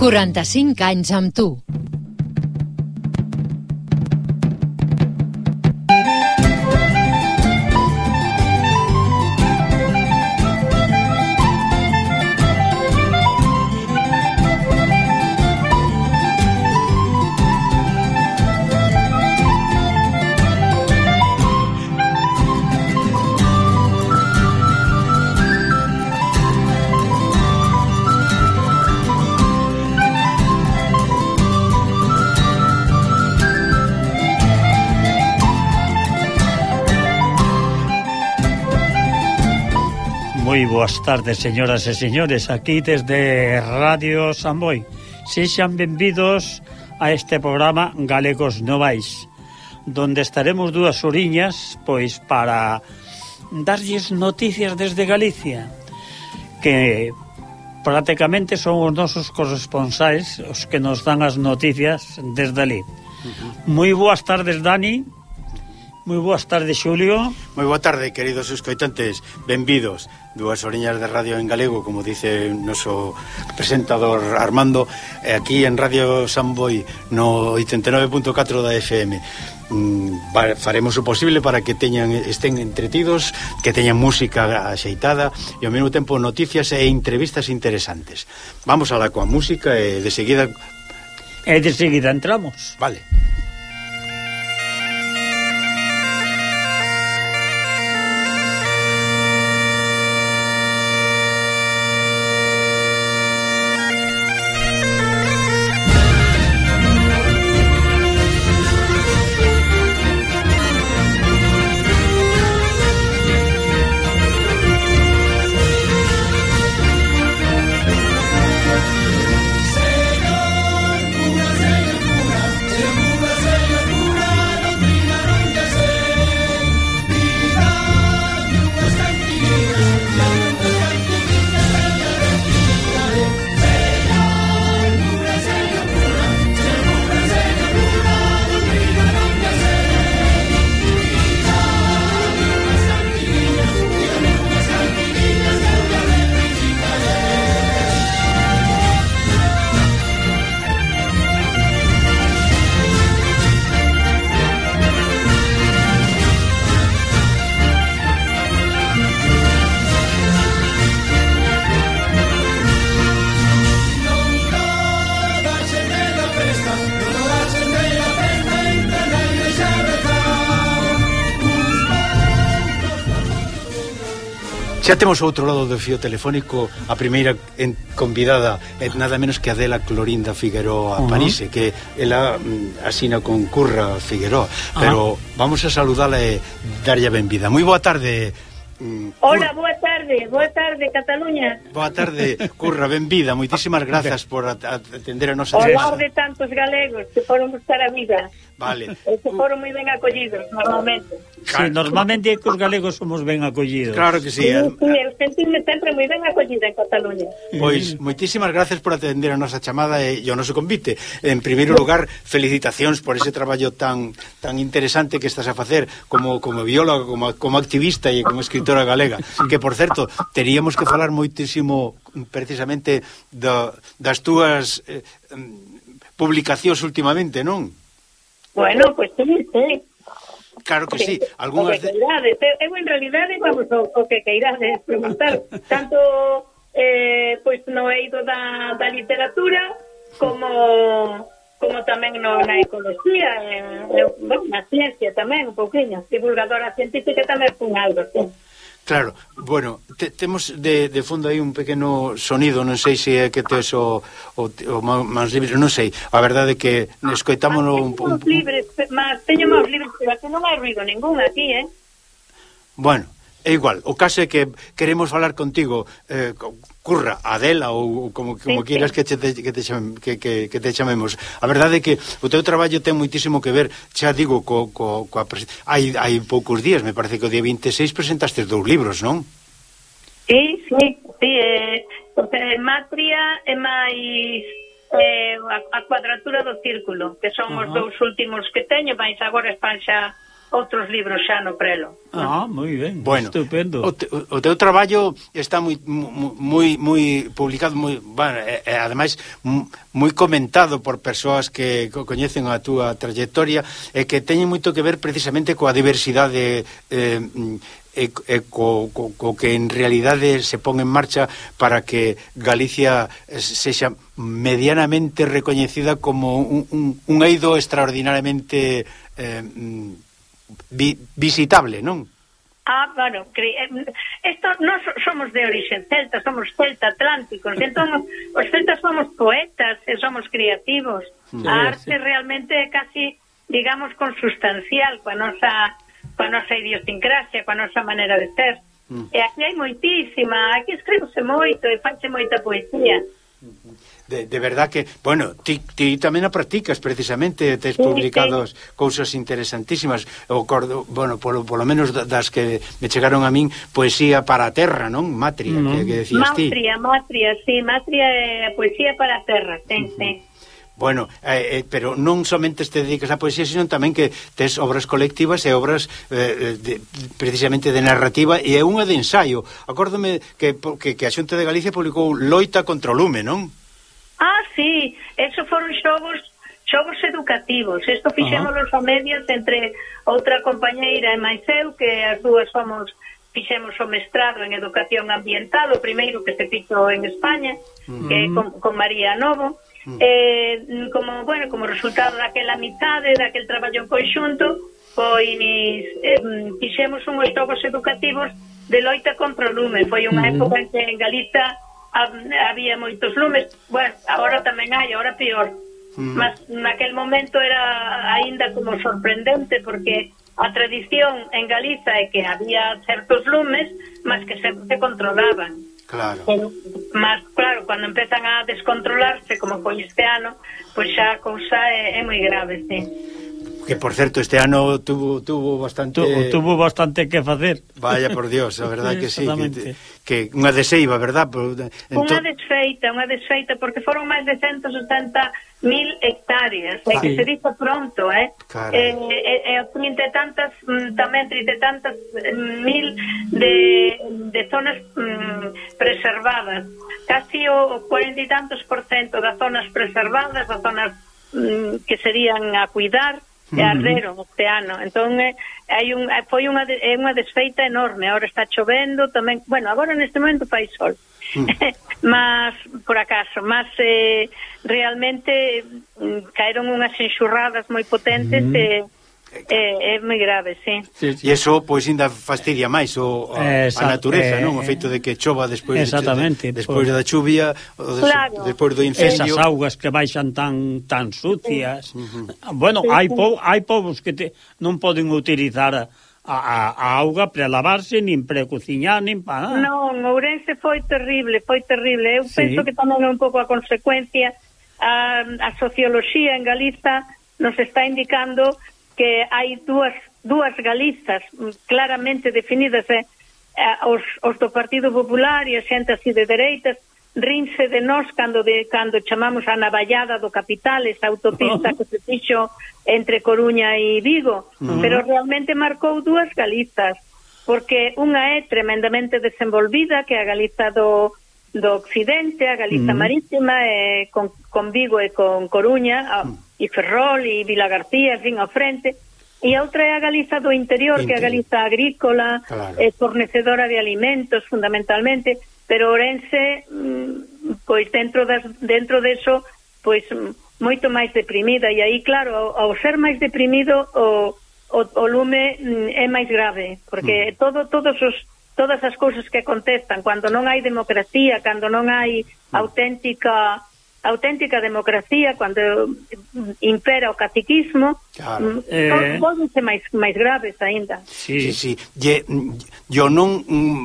45 anys amb tu. boas tardes, señoras e señores, aquí desde Radio Samboy. Sexan benvidos a este programa Galegos Novais, donde estaremos dúas oriñas pois para darlles noticias desde Galicia, que prácticamente son os nosos corresponsais os que nos dan as noticias desde ali. Uh -huh. Moi boas tardes, Dani. Moi boas tardes, Xulio. Moi boa tarde, queridos escoitantes. Benvidos. Duas oriñas de radio en galego, como dice o noso presentador Armando, aquí en Radio Samboy no 89.4 da FM. Mm, faremos o posible para que teñan estén entretidos, que teñan música axeitada e ao mesmo tempo noticias e entrevistas interesantes. Vamos alá coa música e de seguida... E de seguida entramos. Vale. Xa temos outro lado do fío telefónico a primeira en, convidada é nada menos que Adela Clorinda Figueroa uh -huh. Parise, eh, que ela mm, asina con Curra Figueroa, uh -huh. pero vamos a saludala e darlle a benvida. Moi boa tarde. Mm, Hola, boa tarde tarde, boa tarde, Cataluña. Boa tarde, Curra, benvida. Moitísimas grazas por atender a nosa chamada. de tantos galegos que foron buscar a vida. Vale. E que foron moi ben acollidos, normalmente. Claro. Sí, normalmente os galegos somos ben acollidos. Claro que sí. Sí, sí eu sentime sempre moi ben acollida en Cataluña. Pois, moitísimas grazas por atender a nosa chamada e, e o noso convite. En primeiro lugar, felicitacións por ese traballo tan tan interesante que estás a facer como como bióloga, como, como activista e como escritora galega, que por certo certo, teríamos que falar moitísimo precisamente do, das túas eh, mm, publicacións últimamente, non? Bueno, pois pues, sí, sí. Claro que sí, algunhas... de... eu en realidade, vamos, o, o que queirades preguntar, tanto eh, pois no eido da, da literatura como como tamén no, na ecología, en, en, bueno, na ciencia tamén, un pouquinho, divulgadora científica tamén fun algo, sí. Claro, bueno, te, temos de, de fondo aí un pequeno sonido, non sei se é que tes o, o, o mans libre, non sei, a verdade é que escoitámonos ah, un pouco... Un... libres, mas teño máis libres, pero aquí non hai ruido ningún aquí, eh? Bueno, é igual, o caso é que queremos falar contigo eh, curra, Adela ou como como sí, quieras sí. que te, que te chame, que, que, que te chamemos. A verdade é que o teu traballo ten muitísimo que ver, xa digo, co, co, coa hai hai poucos días, me parece que o día 26 presentaste dous libros, non? Sí, sí, sí, eh, Matria e máis eh, a, a cuadratura do círculo, que son uh -huh. os dous últimos que teño, mais agora están xa outros libros xa no prelo. Ah, no? Ah, moi ben, bueno, estupendo. O, te, o teu traballo está moi moi moi publicado moi, bueno, e, e, ademais moi comentado por persoas que coñecen a túa trayectoria e que teñen moito que ver precisamente coa diversidade eh, mm, e, e co, co, co que en realidade se pon en marcha para que Galicia eh, sexa medianamente recoñecida como un, un, un eido extraordinariamente eh, mm, vi, visitable, non? Ah, bueno, eh, esto no somos de origen celta, somos celta atlánticos, entón os celtas somos poetas e somos creativos. Sí, a arte sí. realmente é casi, digamos, consustancial coa nosa, coa nosa idiosincrasia, coa nosa maneira de ser. Mm. E aquí hai moitísima, aquí escribose moito e fanse moita poesía. Mm -hmm de, de verdad que, bueno, ti, ti tamén a practicas precisamente, tes sí, publicados sí. cousas interesantísimas, o cordo, bueno, polo, polo menos das que me chegaron a min, poesía para a terra, non? Matria, mm. que, mm-hmm. que decías matria, ti. Matria, matria, sí, matria é poesía para a terra, ten, uh -huh. ten. Bueno, eh, eh, pero non somente te dedicas á poesía, sino tamén que tes obras colectivas e obras eh, eh de, precisamente de narrativa e é unha de ensaio. Acórdome que, que, que a Xunta de Galicia publicou Loita contra o lume, non? Ah, sí, eso foron xogos xogos educativos. Isto fixémolos a medias entre outra compañeira e máis eu, que as dúas fomos fixemos o mestrado en Educación Ambiental, o primeiro que se fixo en España, uh -huh. que con, con María Novo, uh -huh. eh, como, bueno, como resultado daquela amizade, daquel traballo conxunto, pois eh, fixemos unhos xogos educativos de loita contra o lume. Foi unha uh -huh. época en que en Galiza había moitos lumes bueno, agora tamén hai, agora peor mm. mas naquel momento era aínda como sorprendente porque a tradición en Galiza é que había certos lumes mas que se, se controlaban Claro. Pero, mas, claro, cando empezan a descontrolarse, como foi este ano, pois xa a cousa é, é moi grave, sí. Que por certo este ano tuvo tuvo bastante tu, tuvo bastante que facer. Vaya por Dios, a verdade que sí, que, que unha deseiva, ¿verdad? Entón... Unha desfeita, unha desfeita porque foron máis de 170 mil hectáreas, eh, sí. que se dixo pronto, eh. eh? Eh, eh, eh, tantas mm, tamén trinte tantas mm, mil de, de zonas mm, preservadas. Casi o 40 e tantos por cento das zonas preservadas, das zonas mm, que serían a cuidar e arderon este ano. Entón eh, hai un eh, foi unha é unha desfeita enorme. Agora está chovendo tamén. Bueno, agora neste momento fai sol. Mm. mas por acaso, mas eh, realmente mm, caeron unhas enxurradas moi potentes mm. e eh, É, é moi grave, sí. sí, sí. E iso, pois, ainda fastidia máis o, a, Exacto, a natureza, eh, non? O eh, feito de que chova despois Exactamente, de, despois por... da chuvia, des, claro. despois do incendio. Esas augas que baixan tan tan sucias. Uh -huh. Bueno, sí, hai. Po, hai povos que te, non poden utilizar a, a, a auga para lavarse, nin para cociñar, nin para nada. Non, Ourense foi terrible, foi terrible. Eu sí. penso que tamén é un pouco a consecuencia a, a socioloxía en Galiza nos está indicando que hai dúas, dúas Galizas mm, claramente definidas eh, eh, os, os do Partido Popular e a xente así de dereitas. Rinse de nós cando de cando chamamos a navallada do capital, esa autopista oh. que se fixo entre Coruña e Vigo, uh -huh. pero realmente marcou dúas Galizas, porque unha é tremendamente desenvolvida, que é a Galiza do do occidente, a Galiza uh -huh. marítima e con, con Vigo e con Coruña, a, e Ferrol e Vila García, en fin, ao frente, E a outra é a Galiza do interior, interior. que é a Galiza agrícola, claro. é fornecedora de alimentos, fundamentalmente, pero Orense, mm, pois dentro, das, dentro deso, pois mm, moito máis deprimida. E aí, claro, ao, ao ser máis deprimido, o, o, o lume mm, é máis grave, porque mm. todo, todos os, todas as cousas que contestan, cando non hai democracia, cando non hai mm. auténtica auténtica democracia cando impera o caciquismo claro. Mm, eh... volvense máis, máis graves aínda sí, sí, sí. Ye, yo non mm,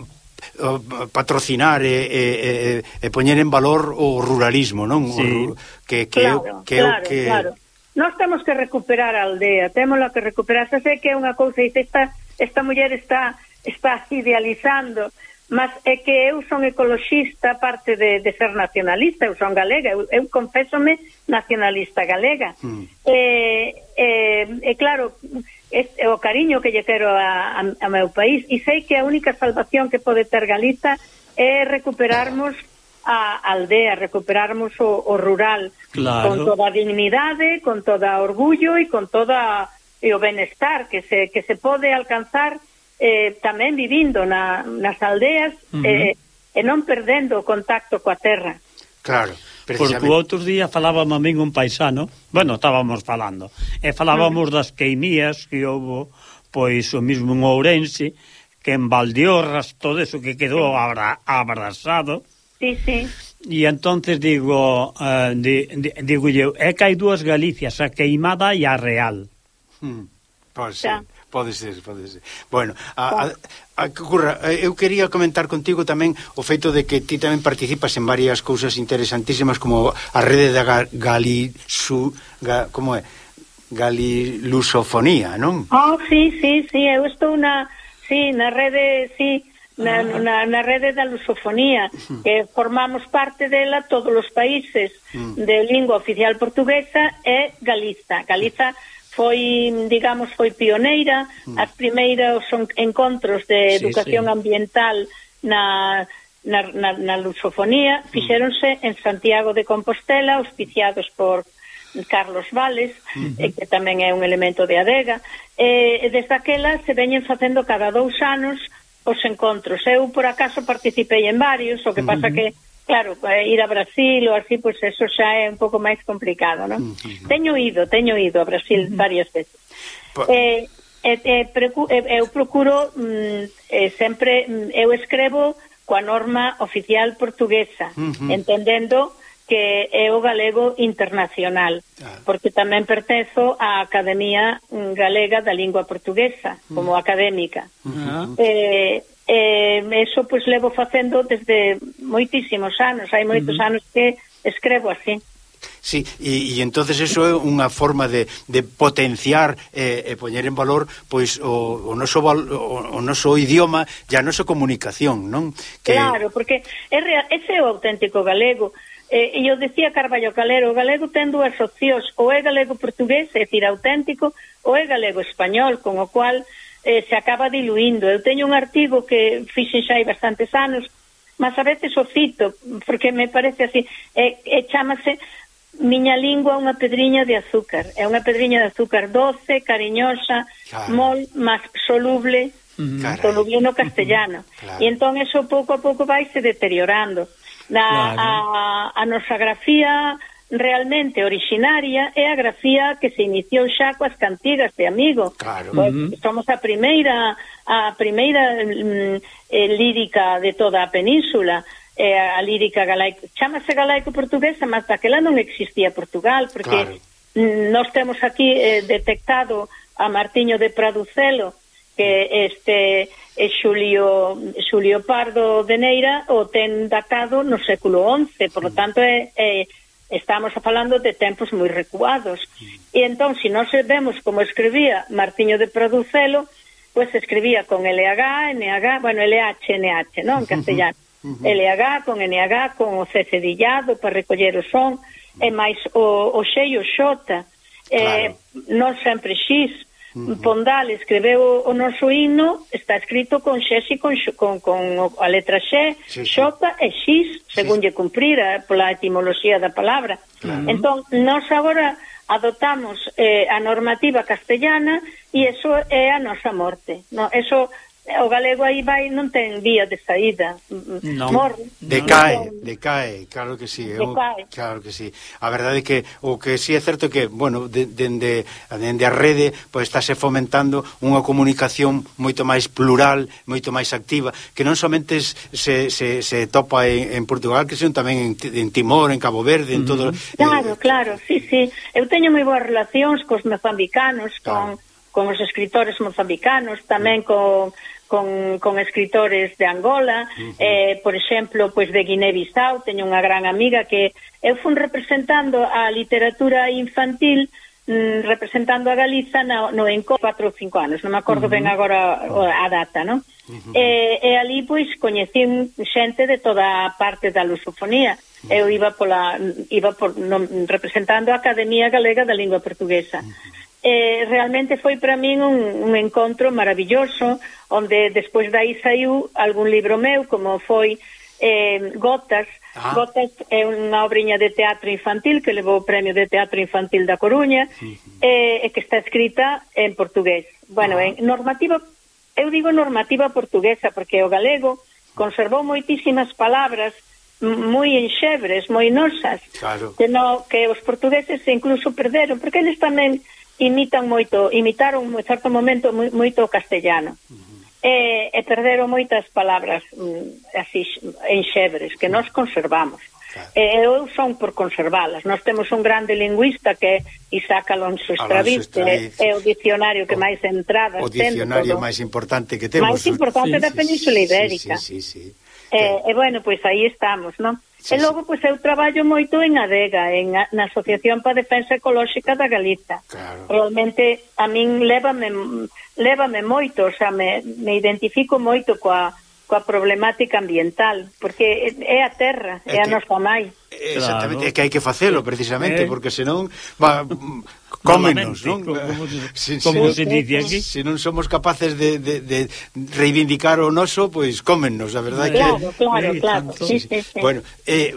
patrocinar e, e, e, e poñer en valor o ruralismo non sí. o, que, que, claro, que, claro, que... claro Nós temos que recuperar a aldea, temos que recuperar. Xa sei que é unha cousa, esta, esta muller está, está idealizando, Mas é que eu son ecoloxista, parte de, de ser nacionalista, eu son galega, eu, eu confésome nacionalista galega. Mm. E, e, e claro, é o cariño que lle quero a, a, a meu país, e sei que a única salvación que pode ter Galiza é recuperarmos a aldea, recuperarmos o, o rural claro. con toda a dignidade, con toda orgullo e con toda e o benestar que se, que se pode alcanzar eh, tamén vivindo na, nas aldeas uh -huh. eh, e non perdendo o contacto coa terra. Claro. Porque outros días falábamos a min un paisano, bueno, estábamos falando, e falábamos uh -huh. das queimías que houve, pois, o mismo en Ourense, que en Valdiorras, todo eso que quedou abra, abrasado. Sí, sí. E entonces digo, uh, di, di, digo eu, é que hai dúas Galicias, a queimada e a real. Hmm. Pois pues, sí. Pode ser, pode ser. Bueno, a, a, a que ocurra, eu quería comentar contigo tamén o feito de que ti tamén participas en varias cousas interesantísimas como a rede da Galisu, ga, como é? Galilusofonía, non? Oh, sí, sí, sí, eu estou na sí, na rede, sí, na, ah. na, na rede da lusofonía que formamos parte dela todos os países mm. de lingua oficial portuguesa e Galiza Galiza mm foi, digamos, foi pioneira, mm. as primeiros son encontros de educación sí, ambiental na na, na, na lusofonía. Hmm. Fixéronse en Santiago de Compostela auspiciados por Carlos Vales, hmm. eh, que tamén é un elemento de adega. Eh, e desde aquela se veñen facendo cada dous anos os encontros. Eu por acaso participei en varios o que pasa que Claro, eh, ir a Brasil ou así, pois pues eso xa é un pouco máis complicado, non? Uh -huh. Teño ido, teño ido a Brasil uh -huh. varias veces. Eh, eh, eh, precu eh, eu procuro mm, eh, sempre, mm, eu escrevo coa norma oficial portuguesa, uh -huh. entendendo que é o galego internacional, ah. porque tamén pertezo á Academia Galega da Lingua Portuguesa, como académica. Uh ah. -huh. eh, eh, eso pois pues, levo facendo desde moitísimos anos, hai moitos uh -huh. anos que escrevo así. Sí, e, e entonces eso é unha forma de, de potenciar eh, e poñer en valor pois o, o, noso, val, o, o noso idioma e a nosa comunicación, non? Que... Claro, porque é real, ese é o auténtico galego. Eh, e eu decía Carballo Calero, o galego ten dúas opcións, ou é galego portugués, é dicir, auténtico, ou é galego español, con o cual eh, se acaba diluindo. Eu teño un artigo que fixen xa hai bastantes anos, mas a veces o cito, porque me parece así, e, e chamase Miña lingua unha pedriña de azúcar. É unha pedriña de azúcar doce, cariñosa, claro. mol, mas soluble, Carai. soluble no castellano. Claro. E entón eso pouco a pouco vai se deteriorando. Na, claro. a, a nosa grafía realmente originaria é a grafía que se iniciou xa coas cantigas de amigo. Claro. Pois, uh -huh. Somos a primeira a primeira mm, eh, lírica de toda a península eh, a lírica galaico. Chamase galaico portuguesa, mas daquela non existía Portugal, porque claro. nós temos aquí eh, detectado a Martiño de Praducelo, que este é Xulio, Xulio Pardo de Neira o ten datado no século XI, por lo tanto é, é estamos falando de tempos moi recuados. E entón, se si vemos como escribía Martiño de Producelo, pois pues escribía con LH, NH, bueno, LH, NH, non, en castellano. LH con NH, con o C cedillado para recoller o son, e máis o, o xeio xota. eh, non sempre xis, Pondal escreveu o noso himno está escrito con xes e con, con, con a letra xe, sí, sí. xota e xis, según lle cumprir a, pola etimoloxía da palabra. Claro. Entón, nós agora adotamos eh, a normativa castellana e eso é a nosa morte. No, eso o galego aí vai non ten vía de saída. Non, Morre. Decae, non. decae, claro que sí. Decae. Claro que sí. A verdade é que o que sí é certo é que, bueno, dende de, dende a rede, pois estáse fomentando unha comunicación moito máis plural, moito máis activa, que non somente se, se, se topa en, en Portugal, que son tamén en, en Timor, en Cabo Verde, en todo... Claro, eh, claro, sí, sí. Eu teño moi boas relacións cos mozambicanos, claro. con con os escritores mozambicanos, tamén mm. con con, con escritores de Angola, uh -huh. eh, por exemplo, pois de Guinea-Bissau, teño unha gran amiga que eu fun representando a literatura infantil mm, representando a Galiza na, no enco 4 ou 5 anos, non me acordo uh -huh. ben agora a, a data, non? Uh -huh. e, e ali, pois, coñecín xente de toda a parte da lusofonía. Uh -huh. Eu iba pola iba por, no, representando a Academia Galega da Lingua Portuguesa. Uh -huh eh, realmente foi para min un, un encontro maravilloso onde despois dai saiu algún libro meu como foi eh, Gotas ah. Gotas é unha obriña de teatro infantil que levou o premio de teatro infantil da Coruña sí, sí. Eh, e que está escrita en portugués bueno, ah. en normativa eu digo normativa portuguesa porque o galego conservou moitísimas palabras moi enxebres, moi nosas claro. que, no, que os portugueses incluso perderon porque eles tamén imitan moito, imitaron en certo momento moito o castellano. Uh -huh. E, e perderon moitas palabras mm, así enxebres que nós conservamos. Claro. E eu son por conservalas. Nós temos un grande lingüista que é Isaac Alonso Estraviste, é o dicionario que máis entradas O dicionario máis importante que temos. Máis importante sí, da sí, Península Ibérica. Sí, sí, sí, sí. E, e bueno, pois aí estamos, non? Sí, e logo, pois, eu traballo moito en ADEGA, en a, na Asociación para a Defensa Ecolóxica da Galiza. Claro. Realmente, a min lévame, lévame moito, o sea, me, me identifico moito coa, coa problemática ambiental, porque é a terra, é, é a nosa mãe. Exactamente, claro. é que hai que facelo precisamente, eh? porque senón va, cómenos, non? Como, se, como se, se dice aquí? Se non somos capaces de, de, de reivindicar o noso, pois cómennos, a verdade claro, que... Claro, claro, claro. Sí, sí, sí. Bueno, eh,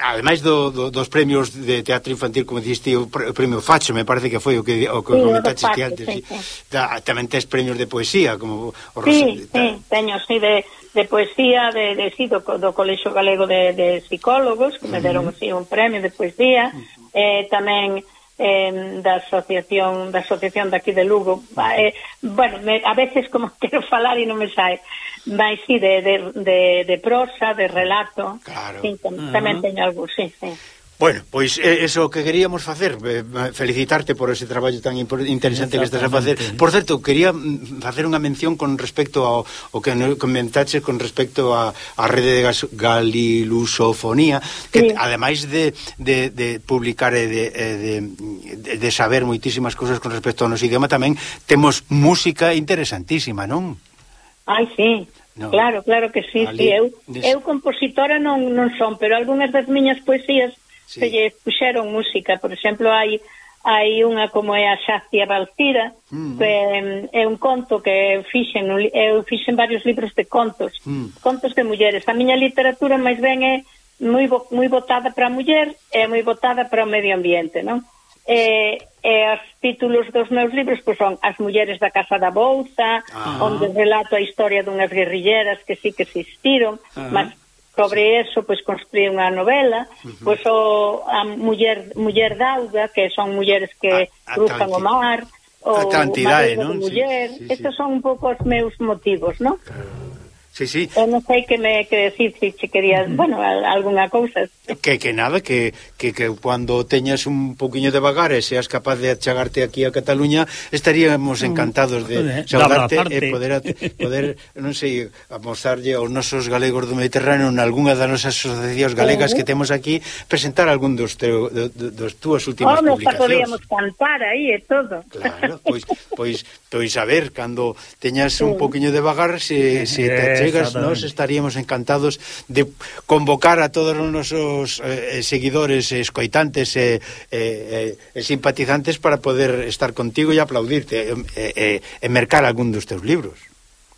ademais do, do, dos premios de teatro infantil, como diste, o premio Facho, me parece que foi o que, o que sí, comentaste que antes. Sí, sí. Da, tamén tes premios de poesía, como o Sí, Rosa, sí, teño, sí, de, de poesía, de, de sí, do, do Colexo Galego de, de Psicólogos, que uh -huh. me deron así un premio de poesía, uh -huh. eh, tamén eh, da asociación da asociación daqui de Lugo eh, bueno, me, a veces como quero falar e non me sai vai si sí, de, de, de, de prosa, de relato claro. sí, tamén uh -huh. teño algo, sí, sí Bueno, pois é eso que queríamos facer eh, Felicitarte por ese traballo tan interesante que estás a facer Por certo, quería mm, facer unha mención con respecto ao, ao que comentaches Con respecto á, a rede de galilusofonía Que sí. ademais de, de, de publicar e de, de, de, de saber moitísimas cousas con respecto ao noso idioma Tamén temos música interesantísima, non? Ai, sí No. Claro, claro que sí, Ali, sí. Eu, des... eu compositora non, non son, pero algunhas das miñas poesías sí. se lle puxeron música. Por exemplo, hai hai unha como é a Xacia Balcira, mm. que é un conto que fixen, eu fixen varios libros de contos, mm. contos de mulleres. A miña literatura máis ben é moi bo, moi votada para a muller e moi votada para o medio ambiente, non? E, e os títulos dos meus libros pois son As mulleres da Casa da bouza, ah. onde relato a historia dunhas guerrilleras que sí que existiron, ah. mas sobre sí. eso pois construí unha novela, uh -huh. pois o a muller muller dauda, que son mulleres que a, cruzan o mar, o Atlantidade, non? Muller, sí, sí, sí. Estos son un pouco os meus motivos, non? Claro. Sí, sí. Eu non sei que me que decir se che querías, mm. bueno, algunha cousa. Que que nada, que que que quando teñas un poquiño de vagar e seas capaz de achegarte aquí a Cataluña, estaríamos encantados de saudarte e poder poder, non sei, amosarlle aos nosos galegos do Mediterráneo en algunha das nosas asociacións galegas que temos aquí presentar algún dos teu, do, dos túas últimas oh, publicacións. podíamos cantar aí e todo. Claro, pois pois pois a ver cando teñas un poquiño de vagar se se te galegas, nós estaríamos encantados de convocar a todos os nosos eh, seguidores, escoitantes e eh, eh, eh, simpatizantes para poder estar contigo e aplaudirte e eh, eh, eh, mercar algún dos teus libros.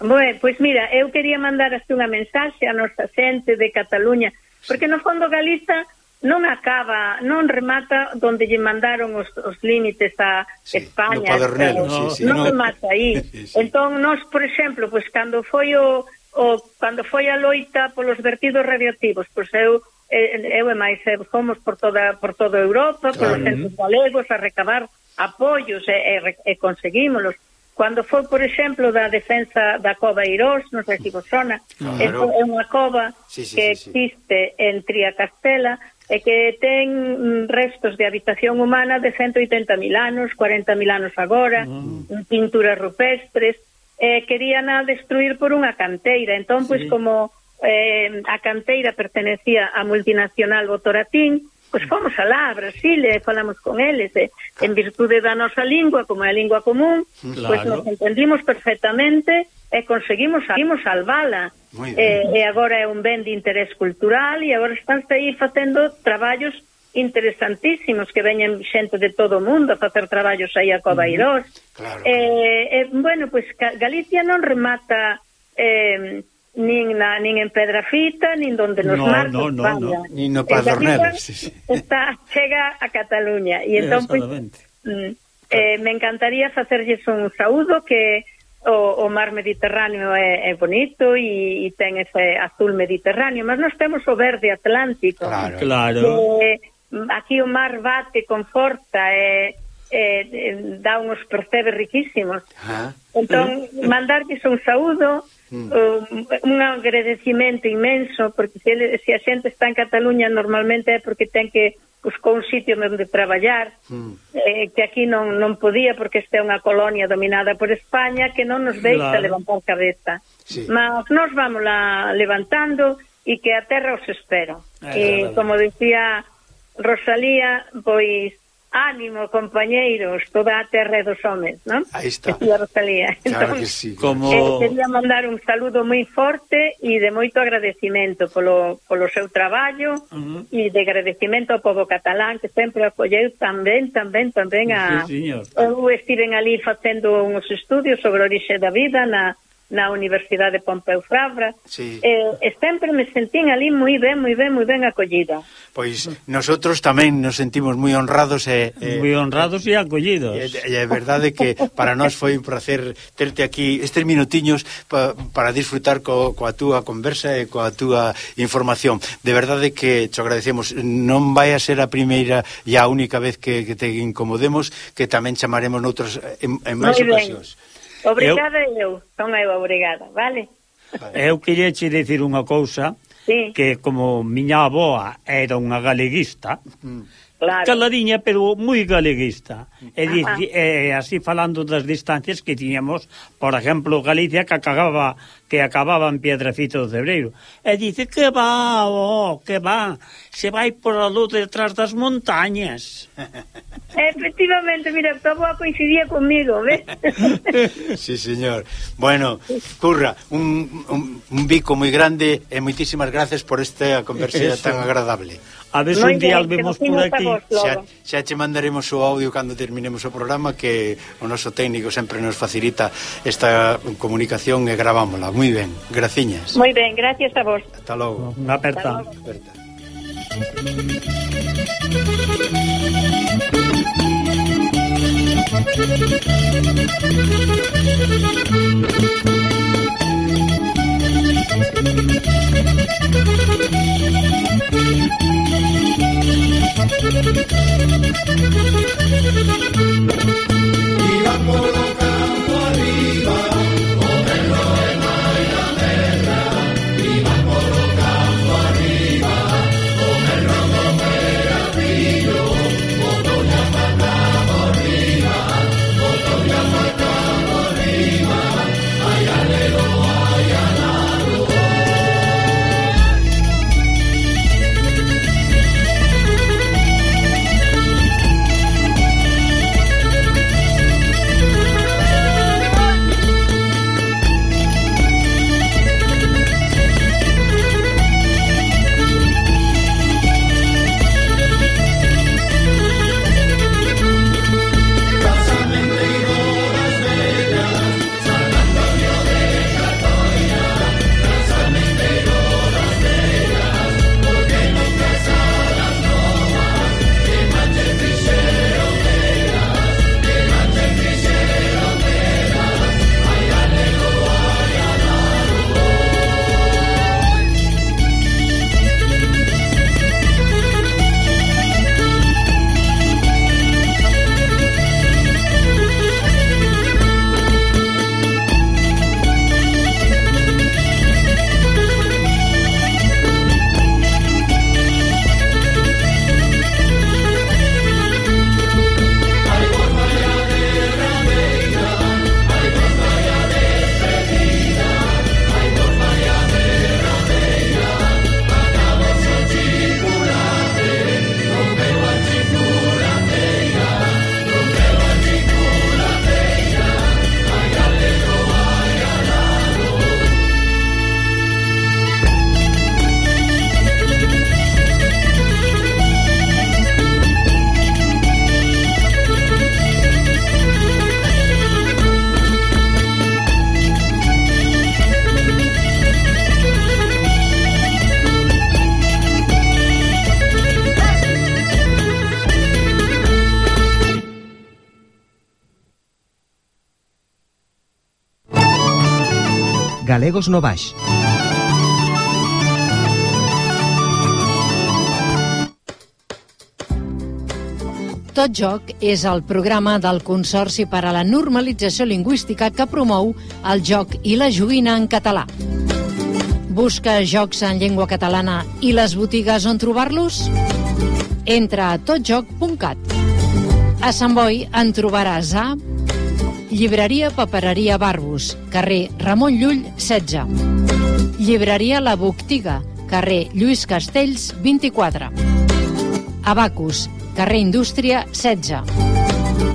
Bueno, pois mira, eu quería mandar así unha mensaxe a nosa xente de Cataluña, porque no fondo Galiza non acaba, non remata onde lle mandaron os, os límites a sí, España. No, no, sí, sí, non no. remata aí. Sí, sí. Entón, nós, por exemplo, pois cando foi o o, cando foi a loita polos vertidos radioactivos, pois eu eh, eu e máis eh, fomos por toda por toda Europa, claro. polos centros galegos a recabar apoios e, e, e conseguímolos. Cando foi, por exemplo, da defensa da cova Irós, non sei se vos sona, claro. é unha cova sí, sí, que sí, sí. existe en Triacastela e que ten mm, restos de habitación humana de 180.000 anos, 40.000 anos agora, mm. pinturas rupestres, eh, queríana destruir por unha canteira. Entón, pois, sí. pois, como eh, a canteira pertenecía a multinacional Votoratín, pois fomos alá a Brasil, e falamos con eles, eh, en virtude da nosa lingua, como é a lingua común, claro. pois nos entendimos perfectamente e conseguimos salimos salvala. Eh, e agora é un ben de interés cultural e agora están aí facendo traballos interesantísimos que veñen xente de todo o mundo a facer traballos aí a Covairós. Mm, claro. Eh, eh, bueno, pois pues, Galicia non remata eh, nin na, nin en Pedrafita, nin donde nos no, marcos no, no, vaya. no, nin no Padornelos. Sí, sí. Está chega a Cataluña e entón pois pues, mm, eh, me encantaría facerlles un saúdo que o, o mar Mediterráneo é, é bonito e, e ten ese azul mediterráneo, mas nós temos o verde atlántico. Claro. claro. Mm. aquí o mar bate con forza e, e, e dá uns percebes riquísimos. Ah. Entón, mm. mandarlles un saúdo, mm. un, un agradecimento inmenso, porque se, ele, se a xente está en Cataluña normalmente é porque ten que buscou un sitio onde traballar mm. eh, que aquí non, non podía porque esta é unha colonia dominada por España que non nos deixa claro. levantar cabeza sí. mas nos vamos la levantando e que a terra os espero eh, e eh, como dicía Rosalía, pois ánimo, compañeiros, toda a terra dos homes, non? Aí está. Decía Rosalía. Claro entón, que sí. Como... Eh, quería mandar un saludo moi forte e de moito agradecimento polo, polo seu traballo uh -huh. e de agradecimento ao povo catalán que sempre acolleu tamén, tamén, tamén a... Sí, señor. Eu estiven ali facendo uns estudios sobre a orixe da vida na na Universidade Pompeu Fabra sí. eh, e sempre me sentín ali moi ben, moi ben, moi ben acollida. Pois nosotros tamén nos sentimos moi honrados e eh, moi honrados e acollidos. E, e é verdade que para nós foi un placer terte aquí estes minutiños pa, para disfrutar co, coa túa conversa e coa túa información. De verdade que te agradecemos. Non vai a ser a primeira e a única vez que, que te incomodemos, que tamén chamaremos noutros en, en máis ocasións. Obrigada eu, eu eu obrigada, vale? Eu queria che dicir unha cousa sí. que como miña aboa era unha galeguista mm Claro. Caladiña, pero moi galeguista. E, dici, e así falando das distancias que tiñamos, por exemplo, Galicia que acababa que acababa en de do Cebreiro. E dice que va, oh, que va, se vai por a luz detrás das montañas. Efectivamente, mira, tu avó coincidía comigo, ves? sí, señor. Bueno, Curra, un, un, un bico moi grande e moitísimas gracias por esta conversa tan agradable. A ver un día vemos por aquí. Xa, xa che mandaremos o audio cando terminemos o programa que o noso técnico sempre nos facilita esta comunicación e gravámola. Moi ben, graciñas. Moi ben, gracias a vos. Hasta logo. Unha aperta. Hasta aperta. Thank you. Iba por los campos arriba. Galegos no Baix. Tot Joc és el programa del Consorci per a la Normalització Lingüística que promou el joc i la joguina en català. Busca jocs en llengua catalana i les botigues on trobar-los? Entra a totjoc.cat. A Sant Boi en trobaràs a Llibreria Papereria Barbus, carrer Ramon Llull 16. Llibreria La Boctiga, carrer Lluís Castells 24. Abacus, carrer Indústria 16.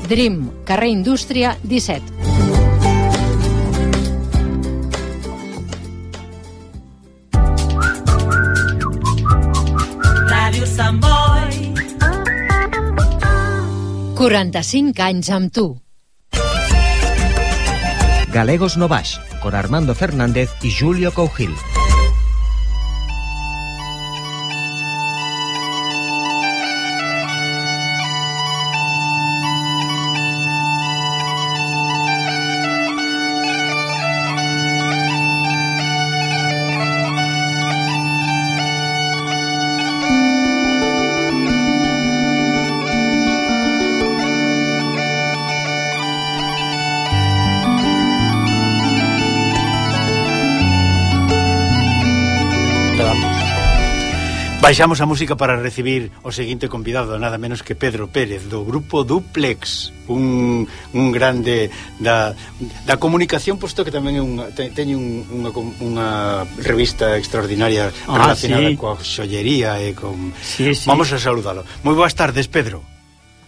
Dream, carrer Indústria 17. Ràdio Sant Boi. 45 anys amb tu. Galegos no Baix, con Armando Fernández e Julio Cougil. Baixamos a música para recibir o seguinte convidado, nada menos que Pedro Pérez, do grupo Duplex, un, un grande da, da comunicación, posto que tamén é un, te, teñe un, unha, unha revista extraordinaria ah, relacionada sí. coa xollería e con... Sí, sí. Vamos a saludalo. Moi boas tardes, Pedro.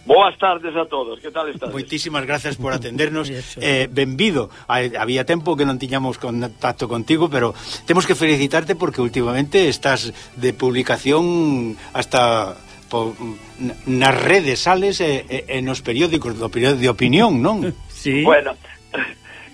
Boas tardes a todos, que tal estás? Moitísimas gracias por atendernos eh, Benvido, había tempo que non tiñamos contacto contigo Pero temos que felicitarte porque últimamente estás de publicación hasta po, nas redes sales e, e, e nos periódicos do periódico de opinión, non? Sí. Bueno,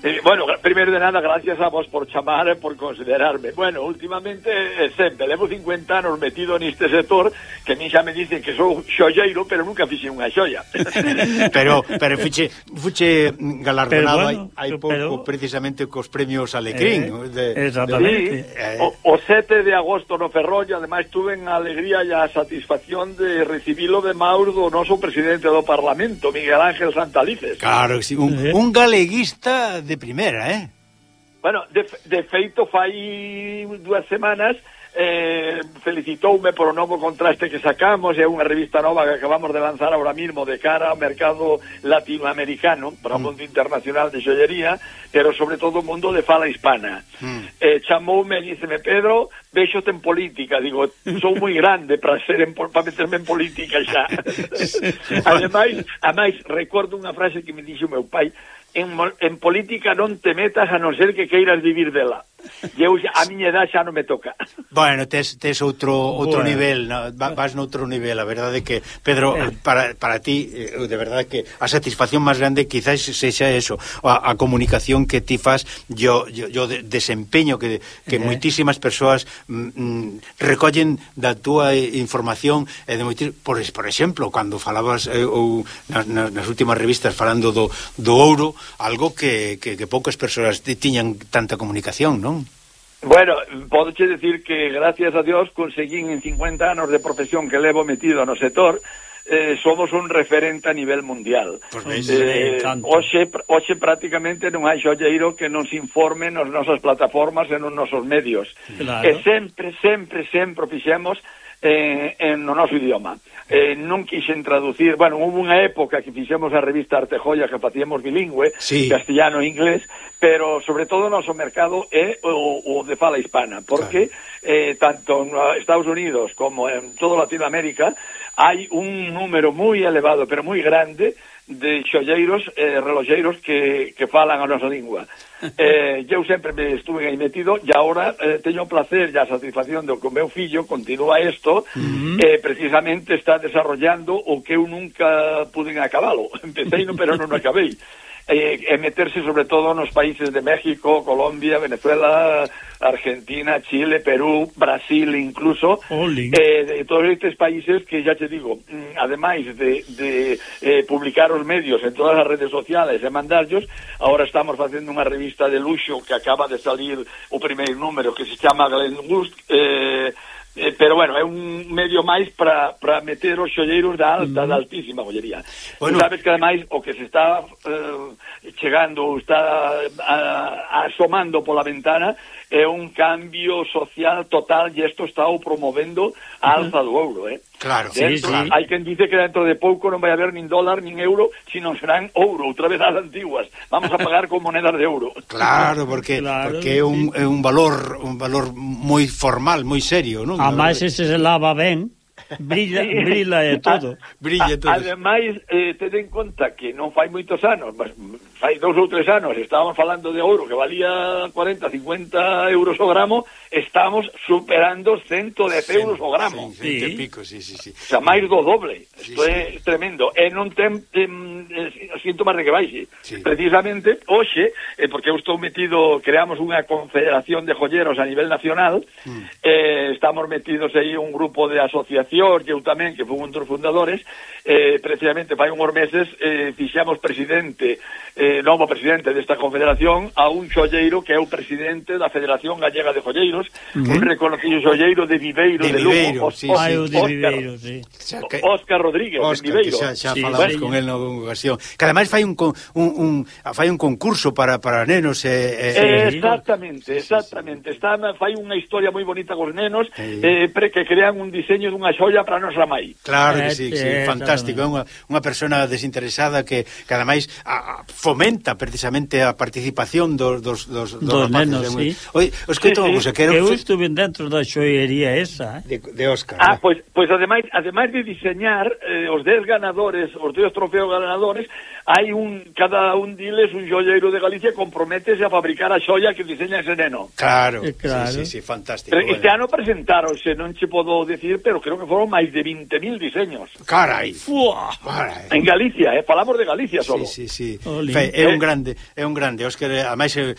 Eh, bueno, primeiro de nada, gracias a vos por chamar e por considerarme. Bueno, últimamente, eh, sempre, levo 50 anos metido neste sector, que a mí xa me dicen que sou xolleiro, pero nunca fixe unha xolla. pero, pero fixe, fixe galardonado pero, bueno, hai, hai pouco pero... precisamente cos premios Alecrín. Eh, de, exactamente. De, sí, eh, o, o 7 de agosto no Ferrol, e ademais tuve a alegría e a satisfacción de recibilo de Mauro do noso presidente do Parlamento, Miguel Ángel Santalices. Claro, sí, un, eh. un galeguista de de primeira, eh? Bueno, de, de feito fai dúas semanas eh, felicitoume por o novo contraste que sacamos é unha revista nova que acabamos de lanzar ahora mismo de cara ao mercado latinoamericano para o mm. mundo internacional de xollería pero sobre todo o mundo de fala hispana. Mm. eh, chamoume e díceme Pedro, vexote en política. Digo, sou moi grande para ser en, para meterme en política xa. Ademais, ademais recordo unha frase que me dixo meu pai en, en política non te metas a non ser que queiras vivir dela. E eu, a miña edad xa non me toca. Bueno, tes, tes outro outro bueno. nivel, no? vas noutro nivel, a verdade que Pedro eh. para, para ti eh, de verdade que a satisfacción máis grande quizás sexa eso, a, a comunicación que ti fas, yo yo, yo de, desempeño que que eh. moitísimas persoas mm, mm recollen da túa información e de moitir, por, por exemplo, cando falabas eh, ou nas, nas últimas revistas falando do, do ouro, algo que, que, que poucas persoas tiñan tanta comunicación, non? Bueno, podoche decir que gracias a Dios conseguín en 50 anos de profesión que levo metido no sector eh, somos un referente a nivel mundial. Pues eh, hoxe, hoxe prácticamente non hai xolleiro que nos informe nas nosas plataformas e nos nosos medios. Claro. E sempre, sempre, sempre fixemos eh, en no noso idioma. Eh, non quixen traducir, bueno, hubo unha época que fixemos a revista Arte Joya que facíamos bilingüe, sí. castellano e inglés, pero sobre todo o noso mercado é o, o de fala hispana, porque claro. eh, tanto en ah, Estados Unidos como en toda Latinoamérica hai un número moi elevado, pero moi grande, de xolleiros e eh, reloxeiros que, que falan a nosa lingua. Eh, eu sempre me estuve aí metido e agora eh, teño o placer e a satisfacción de que o meu fillo continúa isto e uh -huh. eh, precisamente está desarrollando o que eu nunca pude acabalo. Empecéino pero non o acabei e, e meterse sobre todo nos países de México, Colombia, Venezuela, Argentina, Chile, Perú, Brasil incluso, eh, de todos estes países que ya te digo, mm, ademais de, de eh, publicar os medios en todas as redes sociales e mandarlos, ahora estamos facendo unha revista de luxo que acaba de salir o primeiro número que se chama Glenn Gust, eh, eh, pero bueno, é un medio máis para meter os xolleiros da alta, mm. da altísima joyería. Bueno. Sabes que ademais o que se está eh, chegando, está a, asomando pola ventana é un cambio social total e isto está o promovendo a alza do euro, eh? Claro, dentro, sí, sí. Hai quen dice que dentro de pouco non vai haber nin dólar nin euro, sino serán ouro, outra vez as antiguas. Vamos a pagar con monedas de euro. Claro, porque claro, porque é un, é un valor un valor moi formal, moi serio, non? Ademais ese se lava ben. Brilla, sí. brilla e todo. Brilla todo. Ademais, eh, ten en conta que non fai moitos anos, mas hai dous ou tres anos estábamos falando de ouro que valía 40, 50 euros o gramo, estamos superando 110 sí, euros o gramo. Sí, sí. pico, sí, sí, sí. O sea, máis do doble. Sí, Isto sí. é tremendo. E non ten eh, síntomas de que baixe. ¿eh? Sí. Precisamente, hoxe, eh, porque eu estou metido, creamos unha confederación de joyeros a nivel nacional, mm. eh, estamos metidos aí un grupo de asociacións, eu tamén, que fui un dos fundadores, eh, precisamente fai unhos meses eh, fixamos presidente eh, novo presidente desta confederación a un xolleiro que é o presidente da Federación Gallega de Xolleiros, uh -huh. un reconocido xolleiro de Viveiro de, de Lugo, Viveiro, os, sí, os, sí. Óscar, Viveiro, sí. Óscar Rodríguez Óscar, de Viveiro. xa, xa sí, falamos sí. con el na ocasión. Que ademais fai un, un, un fai un concurso para para nenos e eh, eh, Exactamente, exactamente. Sí, sí. Está fai unha historia moi bonita cos nenos sí. eh, pre que crean un diseño dunha xolla para nosa mai. Claro que sí, sí, sí fantástico, é unha unha persona desinteresada que que ademais a, a fomenta precisamente a participación dos, dos, dos, dos, dos nenos, sí. Oi, os que sí, sí. quero Eu estuve dentro da xoiería esa, eh? de, de Óscar. Ah, pois, eh? pois pues, pues, ademais, ademais de diseñar eh, os 10 ganadores, os 10 trofeos ganadores, hai un cada un diles un xolleiro de Galicia comprométese a fabricar a xoia que diseña ese neno. Claro, eh, claro. Sí, sí, sí, fantástico. Pero este bueno. ano presentaronse, non che podo decir, pero creo que foron máis de 20.000 diseños. Carai. Fua. Carai. En Galicia, eh, falamos de Galicia solo. Sí, sí, sí. Olín. Fe, é un eh. grande, é un grande, os que ademais eh,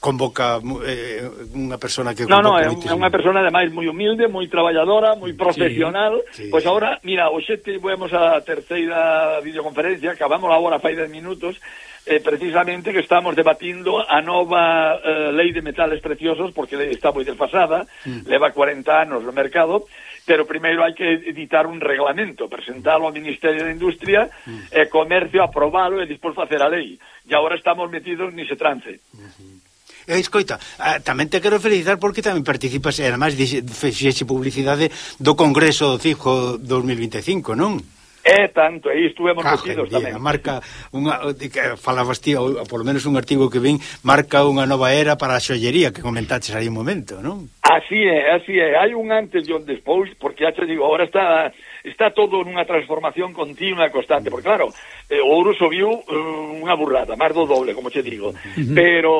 convoca eh, unha persona que No, no, é, é unha persona ademais moi humilde, moi traballadora, moi profesional. Sí, pois sí. Pois agora, mira, hoxe tivemos a terceira videoconferencia, acabamos agora fai 10 minutos, eh, precisamente que estamos debatindo a nova eh, lei de metales preciosos porque está moi desfasada, mm. leva 40 anos no mercado, pero primeiro hai que editar un reglamento, presentalo ao Ministerio de Industria mm. e Comercio, aprobalo e dispor facer a lei. E agora estamos metidos nese trance. Mm -hmm. E escoita, tamén te quero felicitar porque tamén participas, e además fixe publicidade do Congreso do CIFCO 2025, non? É tanto, aí estuvemos Caja, metidos tamén. Marca unha falabas ti, por lo menos un artigo que vin, marca unha nova era para a xollería que comentaches aí un momento, non? Así é, así é. Hai un antes e un despois, porque xa te digo, agora está está todo nunha transformación continua e constante, porque claro, eh, o ouro subiu uh, unha burrada, máis do doble, como che digo. Uh -huh. Pero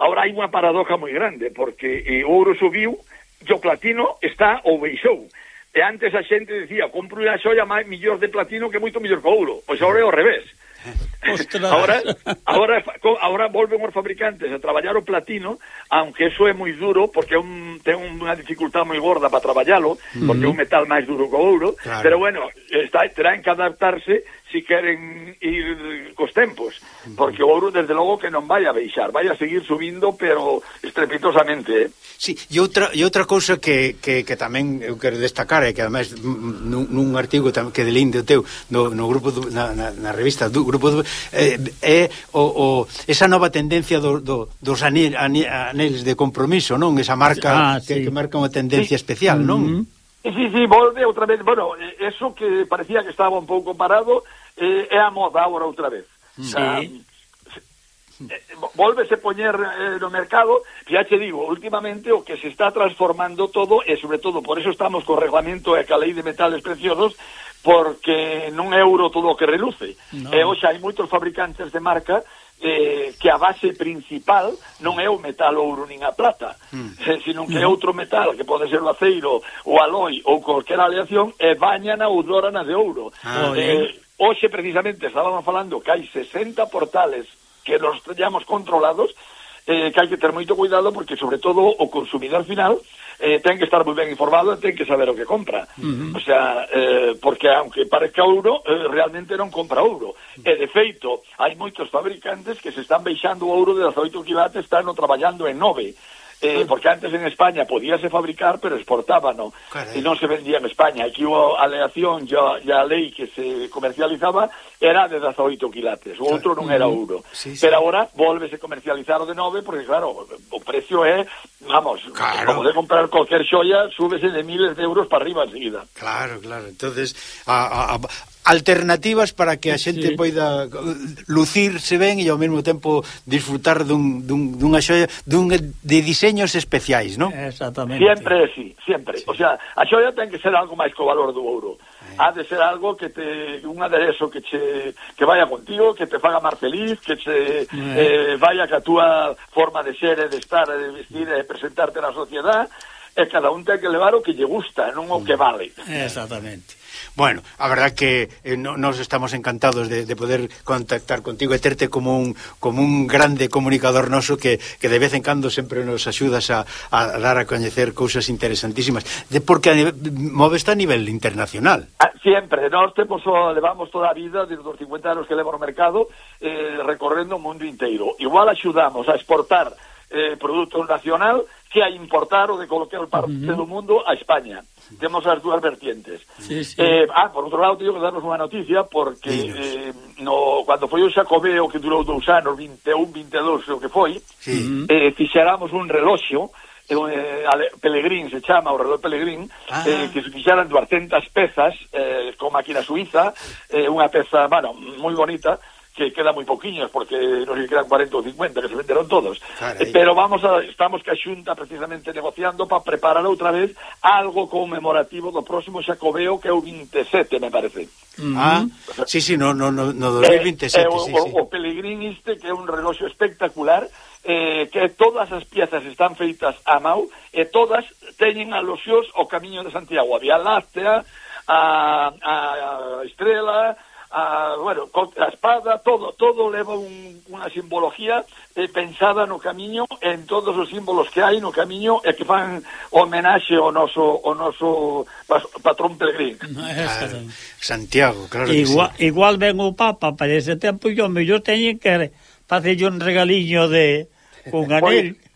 agora hai unha paradoja moi grande, porque eh, o ouro subiu e o platino está ou baixou. E antes a xente decía, compro unha xoia máis millor de platino que moito millor que ouro. Pois agora é ao revés. Ostras. Ahora, ahora, ahora volven os fabricantes a traballar o platino, aunque eso é moi duro, porque é un, ten unha dificultad moi gorda para traballalo, porque é un metal máis duro que o ouro, claro. pero bueno, está, terán que adaptarse si queren ir cos tempos, porque o ouro desde logo que non vai a baixar, vai a seguir subindo, pero estrepitosamente. Eh? Sí, e outra, e outra cousa que, que, que tamén eu quero destacar, é que ademais mm, mm, nun, nun artigo tam, que delinde o teu no, no grupo do, na, na, na revista do grupo do, eh, é o, o, esa nova tendencia do, do, dos anel, anel, aneles de compromiso, non? Esa marca ah, sí. que, que marca unha tendencia sí. especial, non? Mm -hmm. Sí, sí, volve outra vez. Bueno, eh, eso que parecía que estaba un pouco parado eh, é a moda agora outra vez. Mm. Sí. Ah, eh, volvese poñer eh, no mercado, xa che digo, últimamente o que se está transformando todo e sobre todo por eso estamos co reglamento e ca lei de metales preciosos porque non é ouro todo o que reluce. No. E hoxe hai moitos fabricantes de marca eh, que a base principal non é o metal ouro nin a plata, mm. sino que é outro metal, que pode ser o aceiro, o aloi ou cualquier aleación, e bañana ou dórana de ouro. Ah, eh, hoxe, precisamente, estábamos falando que hai 60 portales que nos teñamos controlados, eh, que hai que ter moito cuidado porque, sobre todo, o consumidor final eh, ten que estar moi ben informado e ten que saber o que compra. Uh -huh. O sea, eh, porque aunque parezca ouro, eh, realmente non compra ouro. E de feito, hai moitos fabricantes que se están baixando o ouro de 18 quilates, están traballando en 9 eh, porque antes en España podíase fabricar, pero exportábano e non se vendía en España. Aquí a aleación e a, lei que se comercializaba era de 18 quilates, ah, o outro non era ouro. Sí, sí. Pero agora volvese comercializar o de 9 porque claro, o precio é, vamos, claro. como de comprar cualquier xoia, súbese de miles de euros para arriba enseguida. Claro, claro. Entonces, a, a, a alternativas para que a xente sí. poida lucirse ben e ao mesmo tempo disfrutar dun, dun, dunha xoia dun, de diseños especiais, non? Exactamente. Sempre, sí, sempre. Sí. O sea, a xoia ten que ser algo máis co valor do ouro. Eh. Ha de ser algo que te un aderezo que che que vaya contigo, que te faga máis feliz, que che eh. eh vaya que a túa forma de ser e de estar e de vestir e de presentarte na sociedade e cada un ten que levar o que lle gusta, non o que vale. Exactamente. Bueno, a verdad que eh, no, nos estamos encantados de, de poder contactar contigo e terte como un como un grande comunicador noso que, que de vez en cando sempre nos axudas a, a dar a coñecer cousas interesantísimas, de porque moveste a nivel internacional. Ah, sempre, nós temos o, oh, levamos toda a vida desde os 50 anos que levo no mercado eh, recorrendo o mundo inteiro. Igual axudamos a exportar eh, produto nacional que a importar ou de colocar parte uh -huh. do mundo a España. Temos as dúas vertientes. Sí, sí. Eh, ah, por outro lado, teño que darnos unha noticia, porque eh, no, cando foi o Xacobeo, que durou dous anos, 21, 22, o que foi, sí. eh, fixeramos un reloxo, eh, eh Pelegrín se chama, o reloj Pelegrín, ah. eh, que se fixaran 200 pezas eh, con máquina suiza, eh, unha peza, bueno, moi bonita, que queda moi poquiñas, porque non sei quedan 40 ou 50, que se venderon todos. Carai. Eh, pero vamos a, estamos que a Xunta precisamente negociando para preparar outra vez algo conmemorativo do próximo Xacobeo, que é o 27, me parece. Mm -hmm. Ah, sí, sí, no, no, no, no 2027, eh, eh, o, sí, o, sí. O Pelegrín este, que é un reloxo espectacular, eh, que todas as piezas están feitas a mão, e todas teñen alusións ao Camiño de Santiago, a Vía Láctea, a, a, a Estrela, a, bueno, a espada, todo, todo leva un, unha simbología eh, pensada no camiño en todos os símbolos que hai no camiño e que fan homenaxe ao noso, ao noso patrón pelegrín. Claro, Santiago, claro igual, que sí. Igual ven o Papa para ese tempo e o mellor teñen que facerlle un regaliño de un anel. Pois,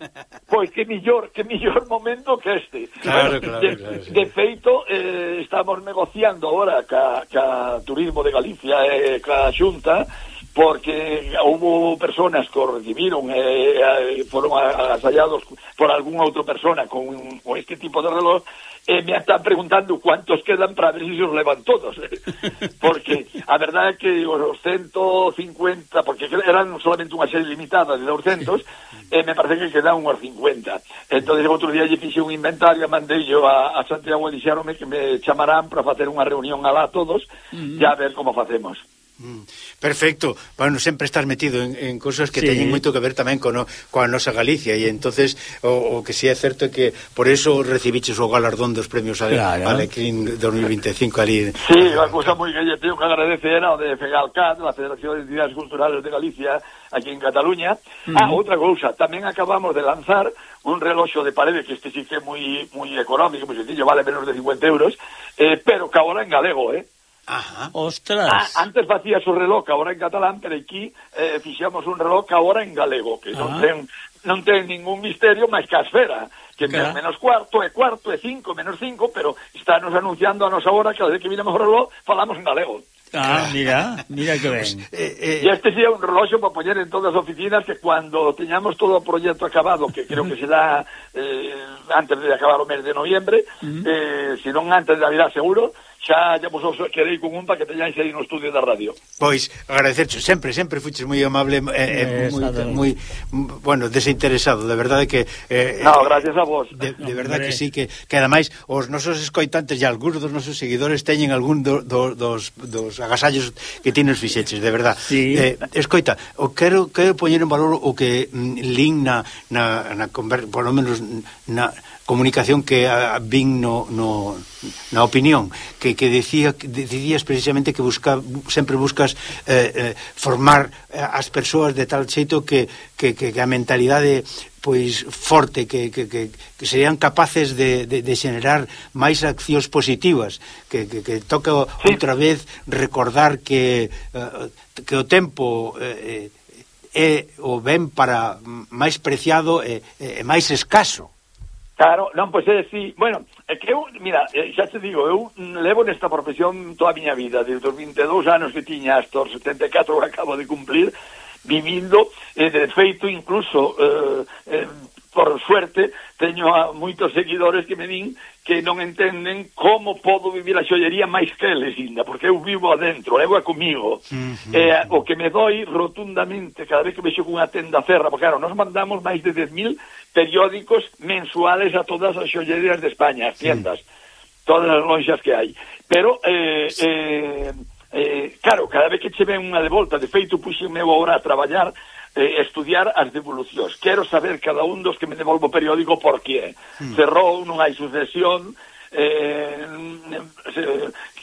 Pois que millor, que millor momento que este. Claro, claro, de, claro, sí. de feito, eh, estamos negociando agora ca, ca Turismo de Galicia e eh, ca Xunta porque houve personas que o recibiron e eh, foron agasallados por algunha outra persona con, con este tipo de reloj e me están preguntando cuántos quedan para ver se si os levan todos eh? porque a verdade é que os 150 porque eran solamente unha serie limitada de 200 e eh, me parece que quedan unhos 50 Entonces, outro día lle fixe un inventario mandei yo a, a Santiago e dixeronme que me chamarán para facer unha reunión alá todos uh -huh. e a ver como facemos Mm. Perfecto, bueno, sempre estás metido en, en cosas que sí. teñen moito que ver tamén con, o, coa nosa Galicia e entonces o, o que si sí é certo é que por eso recibiches o galardón dos premios Ale, claro. Alecrín 2025 ali. Sí, unha cousa moi que lle teño que agradecer ao de FEGALCAT, a Federación de Entidades Culturales de Galicia, aquí en Cataluña. Mm. Ah, outra cousa, tamén acabamos de lanzar un reloxo de paredes que este sí que é moi, moi económico, moi sencillo, vale menos de 50 euros, eh, pero que agora en galego, eh? Ajá. Ostras. Ah, antes facías o reloj agora en catalán, pero aquí eh, fixamos un reloj agora en galego, que non ah. ten non ten ningún misterio máis que a esfera, que claro. menos cuarto é cuarto é cinco, menos cinco, pero está nos anunciando a nosa hora cada vez que miramos o reloj falamos en galego. Ah, mira, mira que ben. Pues, eh, eh, e este é un reloxo para poñer en todas as oficinas que cuando teñamos todo o proxecto acabado, que creo que será eh, antes de acabar o mes de noviembre, uh -huh. eh, se non antes de Navidad seguro, xa, xa vos querei con un para que teñáis aí no estudio da radio. Pois, agradecercho, sempre, sempre fuches moi amable eh, eh, moi, moi, bueno, desinteresado, de verdade que... Eh, no, gracias a vos. De, de verdade que sí, que, que ademais os nosos escoitantes e algúns dos nosos seguidores teñen algún do, do, dos, dos agasallos que tienen os fixeches, de verdade. Sí. Eh, escoita, o quero, quero poñer en valor o que mm, lin na, na, na, na por lo menos na comunicación que a, vin no, no, na opinión que, que decía, dicías precisamente que busca, sempre buscas eh, eh, formar eh, as persoas de tal xeito que, que, que, que a mentalidade pois forte que, que, que, que serían capaces de, de, de generar máis accións positivas que, que, que toca sí. outra vez recordar que, eh, que o tempo eh, eh é o ben para máis preciado e, e máis escaso Claro, non, pois é decir, bueno, é que eu, mira, eh, xa te digo, eh, eu levo nesta profesión toda a miña vida, desde os 22 anos que tiña hasta os 74 que acabo de cumplir, vivindo, e eh, de feito, incluso, eh, eh, por suerte, teño a moitos seguidores que me din que non entenden como podo vivir a xollería máis que eles inda, porque eu vivo adentro, levo a comigo. Uh -huh. eh, o que me doi rotundamente cada vez que vexo cunha tenda cerra, porque claro, nos mandamos máis de 10.000 periódicos mensuales a todas as xollerías de España, as tiendas, sí. todas as lonxas que hai. Pero, eh, eh, eh, claro, cada vez que che ven unha de volta, de feito, puxenme agora a traballar eh, estudiar as devolucións. Quero saber cada un dos que me devolvo o periódico por qué. mm. cerrou, non hai sucesión, eh, se,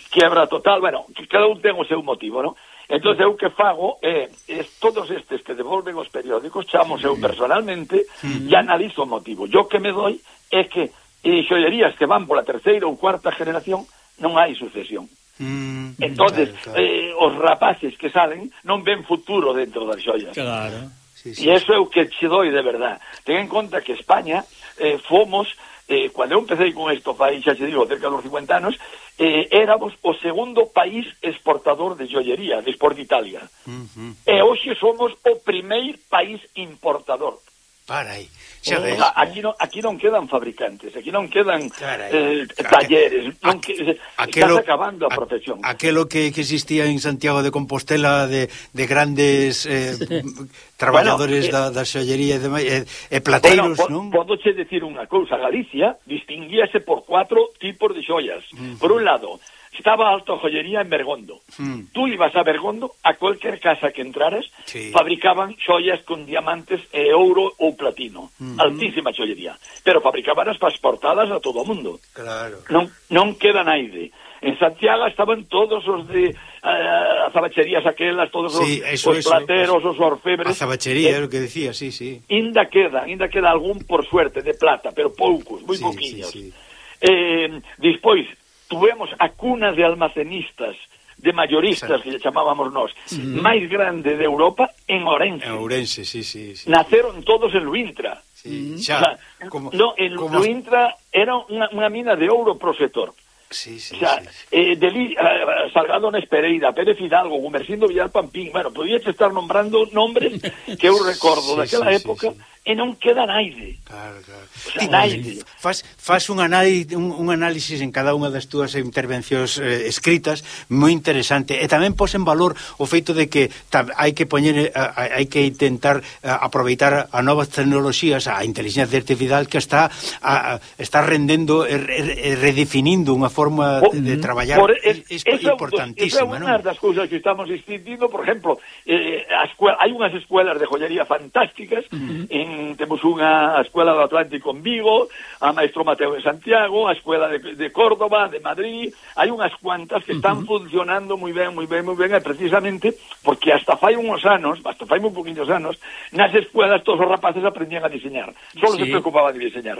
quiebra total, bueno, que cada un ten o seu motivo, non? Entón, eu que fago é, eh, todos estes que devolven os periódicos, chamo eu personalmente e analizo o motivo. Yo que me doi é que eh, xollerías que van pola terceira ou cuarta generación non hai sucesión. Mm, entonces claro, claro. Eh, os rapaces que salen non ven futuro dentro das xoias. Claro. Sí, sí, e iso é o que che doi de verdad. Ten en conta que España eh, fomos eh, cando eu empecé con isto país, xa che digo, cerca dos 50 anos, eh, éramos o segundo país exportador de joyería, despois de Italia. Uh -huh. E hoxe somos o primeiro país importador. Para aí. Xa ves. Aquí non, aquí non quedan fabricantes, aquí non quedan eh, talleres, non que, aquelo, estás acabando a profesión. Aquelo que, que existía en Santiago de Compostela de, de grandes eh, traballadores bueno, eh, da, da xollería e, demais, eh, eh, e, e plateiros, bueno, po, non? Podo che decir unha cousa, Galicia distinguíase por cuatro tipos de xollas. -huh. Mm. Por un lado, estaba Alto Joyería en Bergondo. Mm. Tú ibas a Bergondo, a cualquier casa que entraras, sí. fabricaban xoias con diamantes e ouro ou platino. Mm -hmm. Altísima xollería. Pero fabricaban as pasportadas a todo o mundo. Claro. Non, non queda naide. En Santiago estaban todos os de uh, azabacherías aquelas, todos sí, os, eso, os eso, plateros, eso. os orfebres. Azabachería, eh, é o que decía, sí, sí. Inda queda, inda queda algún, por suerte, de plata, pero poucos, moi sí, poquinhos. Sí, sí. Eh, despois, tuvemos a cuna de almacenistas de mayoristas, que chamábamos nós, sí. máis grande de Europa en Ourense. En Ourense, sí, sí, sí. Naceron todos en Luintra. Sí, xa, o sea, como, no, en como... Luintra era unha, unha mina de ouro pro sector. Sí, sí, o sea, sí, sí. Eh, Deli, eh, Salgado Nespereira, Pérez Fidalgo, Gumercindo Villar Pampín, bueno, podías estar nombrando nombres que eu recordo sí, daquela sí, época sí, sí e non queda naide. Claro, claro. O sea, naide. Faz, faz un, análisis, un, un análisis en cada unha das túas intervencións eh, escritas moi interesante e tamén pos en valor o feito de que hai que poñer eh, hai que intentar a, aproveitar a novas tecnoloxías, a inteligencia artificial que está a, a, está rendendo e, e redefinindo unha forma o, de, de mm, traballar por, es, es, importantísima, non? É unha das cousas que estamos distinguindo, por exemplo, eh, eh as, hai unhas escuelas de joyería fantásticas uh -huh. en tamén temos unha a Escuela do Atlántico en Vigo, a Maestro Mateo de Santiago, a Escuela de, de Córdoba, de Madrid, hai unhas cuantas que están uh -huh. funcionando moi ben, moi ben, moi ben, e precisamente porque hasta fai unhos anos, hasta fai moi poquinhos anos, nas escuelas todos os rapaces aprendían a diseñar, solo sí. se preocupaban de diseñar.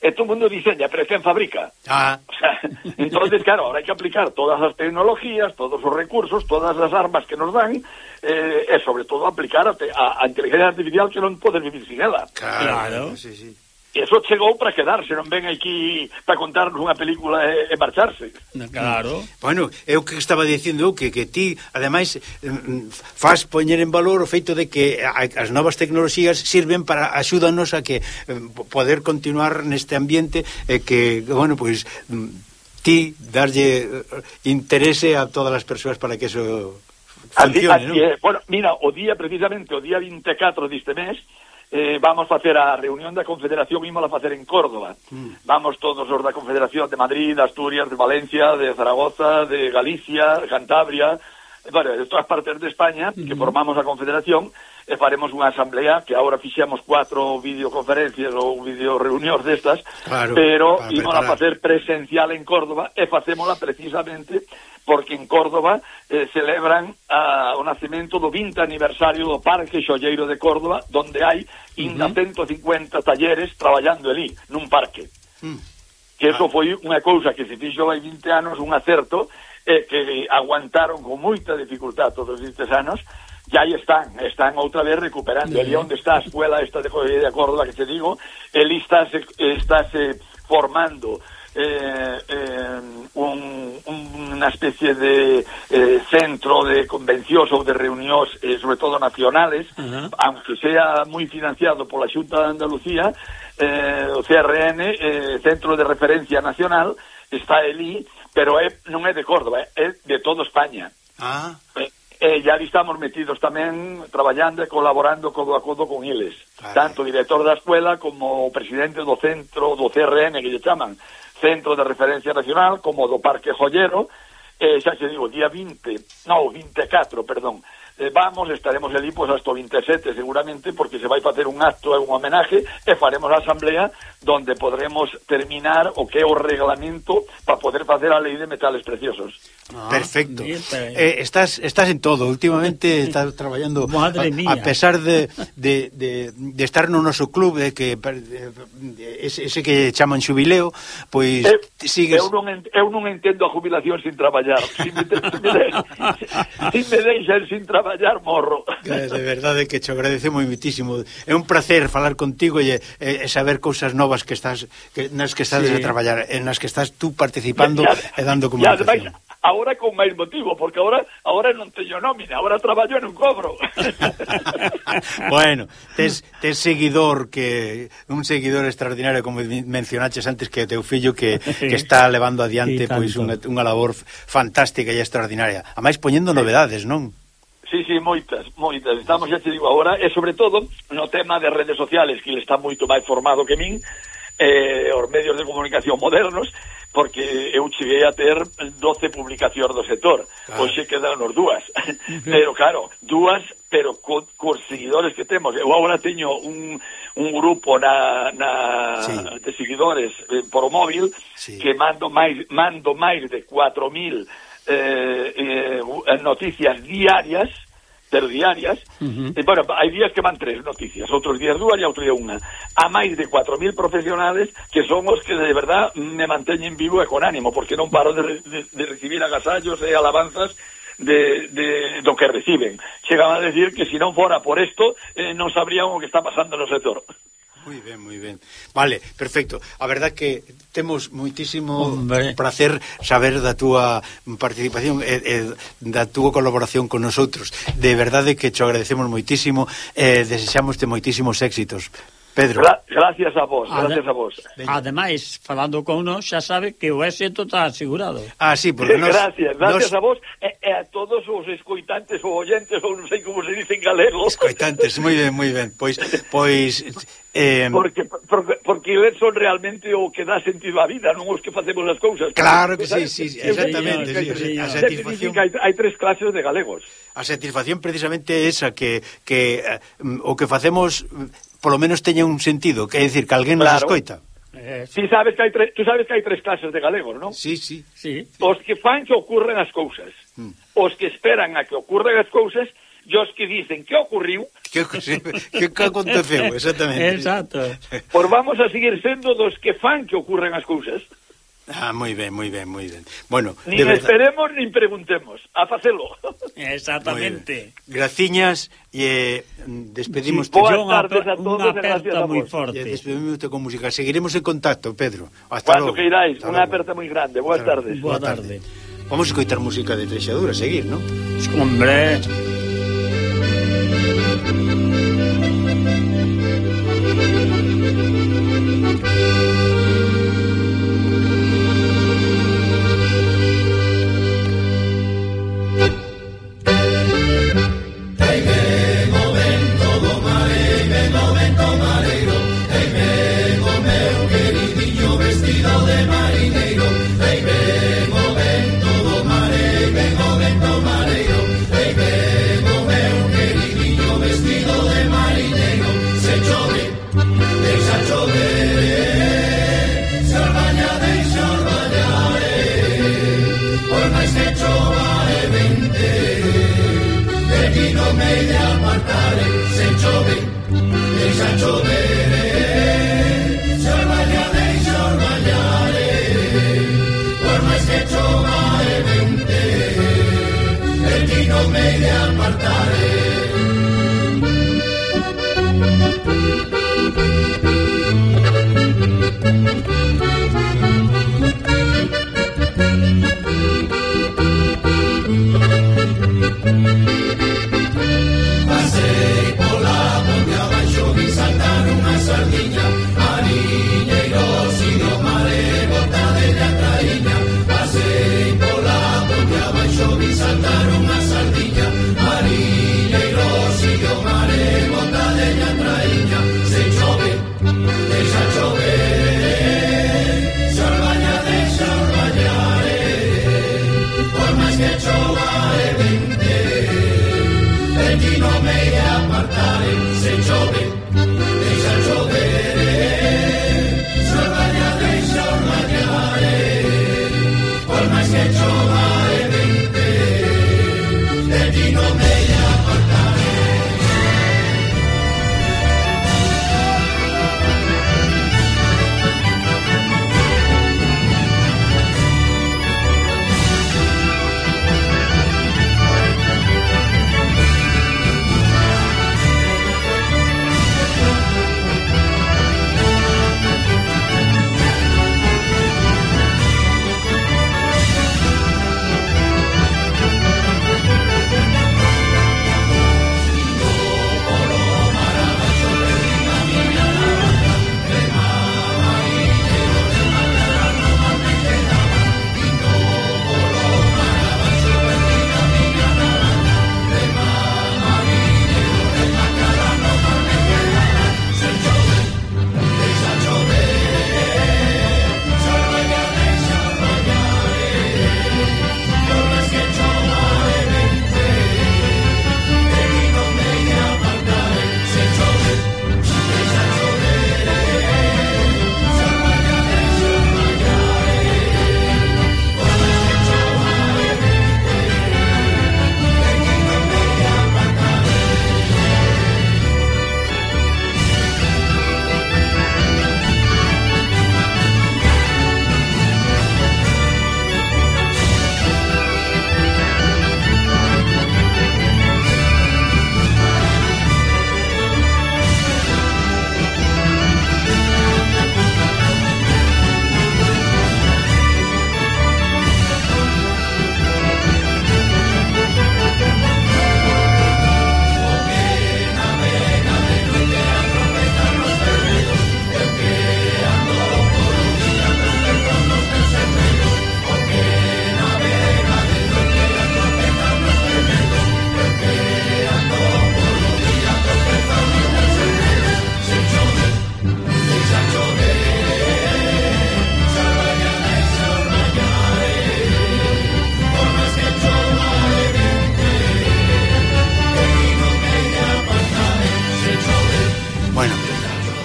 E todo mundo diseña, pero quen fabrica? Ah. O sea, entonces, claro, ahora hai que aplicar todas as tecnologías, todos os recursos, todas as armas que nos dan eh, e sobre todo aplicar a, a, a inteligencia artificial que non podes vivir sin ela. Claro, sí, sí. E eso chegou para quedarse, non ven aquí para contarnos unha película e, e marcharse. Claro. Bueno, é o que estaba dicindo eu, que, que ti, ademais, mm, faz poñer en valor o feito de que as novas tecnoloxías sirven para axúdanos a que mm, poder continuar neste ambiente e que, bueno, pois, mm, ti darlle eh, interese a todas as persoas para que eso Así, así non? Bueno, mira, o día precisamente, o día 24 deste mes, eh, vamos facer a reunión da Confederación, imos a facer en Córdoba. Mm. Vamos todos os da Confederación de Madrid, de Asturias, de Valencia, de Zaragoza, de Galicia, Cantabria, bueno, de todas partes de España, mm. que formamos a Confederación, e faremos unha asamblea que agora fixemos cuatro videoconferencias ou videoreunións destas, claro, pero imos a facer presencial en Córdoba e facémola precisamente porque en Córdoba eh, celebran ah, o nacemento do 20 aniversario do Parque Xolleiro de Córdoba, donde hai inda uh -huh. 150 talleres traballando ali, nun parque. Uh -huh. Que eso ah. foi unha cousa que se fixo hai 20 anos un acerto eh, que aguantaron con moita dificultad todos estes anos, e aí están, están outra vez recuperando uh -huh. ali onde está a escuela esta de Córdoba que te digo, el está, está se formando eh, eh, un, unha especie de eh, centro de convencións ou de reunións, eh, sobre todo nacionales, uh -huh. aunque sea moi financiado pola Xunta de Andalucía, eh, o CRN, eh, Centro de Referencia Nacional, está elí, pero é, non é de Córdoba, é de todo España. Ah. Eh, eh, ya estamos metidos tamén traballando e colaborando codo a codo con eles, vale. tanto o director da escuela como o presidente do centro do CRN que lle chaman, centro de referencia nacional, como do Parque Jollero, eh, xa che digo, día 20, no, 24, perdón, eh, vamos, estaremos ali pois, hasta o 27 seguramente, porque se vai facer un acto, un homenaje, e faremos a asamblea donde podremos terminar o que é o reglamento para poder facer a lei de metales preciosos. Ah, Perfecto. Eh, estás estás en todo, últimamente estás traballando Madre mía. a, a pesar de, de, de, de estar no noso club de que de, de, ese, ese que chaman xubileo, pois eh, sigues Eu non eu non entendo a jubilación sin traballar. Si me, si me deixan sin traballar, morro. De verdade que te agradecemos muitísimo. É un placer falar contigo e, e saber cousas novas novas que estás que, nas que estás sí. a traballar, en nas que estás tú participando ya, e dando comunicación. Ya, ademais, agora con máis motivo, porque agora agora non teño nómina, agora traballo e non cobro. bueno, tes, tes seguidor que un seguidor extraordinario como mencionaches antes que teu fillo que, que está levando adiante sí, pois unha, unha labor fantástica e extraordinaria. A máis poñendo novedades, non? Sí, sí, moitas, moitas. Estamos, xa te digo, agora, e sobre todo no tema de redes sociales, que ele está moito máis formado que min, eh, os medios de comunicación modernos, porque eu cheguei a ter 12 publicacións do sector. Claro. Hoxe quedan os dúas. pero claro, dúas, pero co, cos seguidores que temos. Eu agora teño un, un grupo na, na sí. de seguidores eh, por móvil sí. que mando máis mando máis de 4000 eh, eh, noticias diarias pero diarias, uh -huh. e, bueno, hai días que van tres noticias, outros días dúas e outro día unha, a máis de 4.000 profesionales que son os que de verdad me manteñen vivo e con ánimo, porque non paro de, de, de recibir agasallos e alabanzas de, de do que reciben. Chegan a decir que se si non fora por isto, eh, non sabrían o que está pasando no sector. Moi ben, moi ben. Vale, perfecto. A verdad que temos moitísimo Hombre. placer saber da túa eh, participación e, e da túa colaboración con nosotros. De verdade que te agradecemos moitísimo e eh, desexamos moitísimos éxitos. Pedro. Gra gracias a vos, Ade gracias a vos. Ademais, falando con nós, xa sabe que o éxito está asegurado. Ah, sí, porque nos... Gracias, gracias nos... a vos e, e a todos os escoitantes ou oyentes, ou non sei como se dice en galego. Escoitantes, moi ben, moi ben. Pois, pois... Eh... Porque, porque, porque eles son realmente o que dá sentido á vida, non os que facemos as cousas. Claro que sí, sí, exactamente. Sí, sí, a satisfacción... Hai, hai tres clases de galegos. A satisfacción precisamente esa, que, que eh, o que facemos polo menos teña un sentido, que é dicir que alguén claro. las escoita. Eh, sí. Sabes que hai tres, tú sabes que hai tres clases de galegos, non? Sí, sí, sí. Os que fan que ocurren as cousas. Mm. Os que esperan a que ocurren as cousas e os que dicen que ocurriu. Que, que, que aconteceu, exactamente. Exacto. Pois vamos a seguir sendo dos que fan que ocurren as cousas. Ah, moi ben, moi ben, moi ben. Bueno, nin verdad... esperemos nin preguntemos, a facelo. Exactamente. Graciñas e mm, despedimos sí, boa tardes a todos, unha aperta moi forte. E despedimos con música. Seguiremos en contacto, Pedro. Hasta Cuando logo. queirais, unha aperta moi grande. Boas tardes. Boa tarde. Boa tarde. Vamos a escoitar música de trexadura, seguir, non? Hombre, deve apartare se giove, deixa giovere, sormaglia, deixa ormagliare, ormai se chova e vente, e chi non media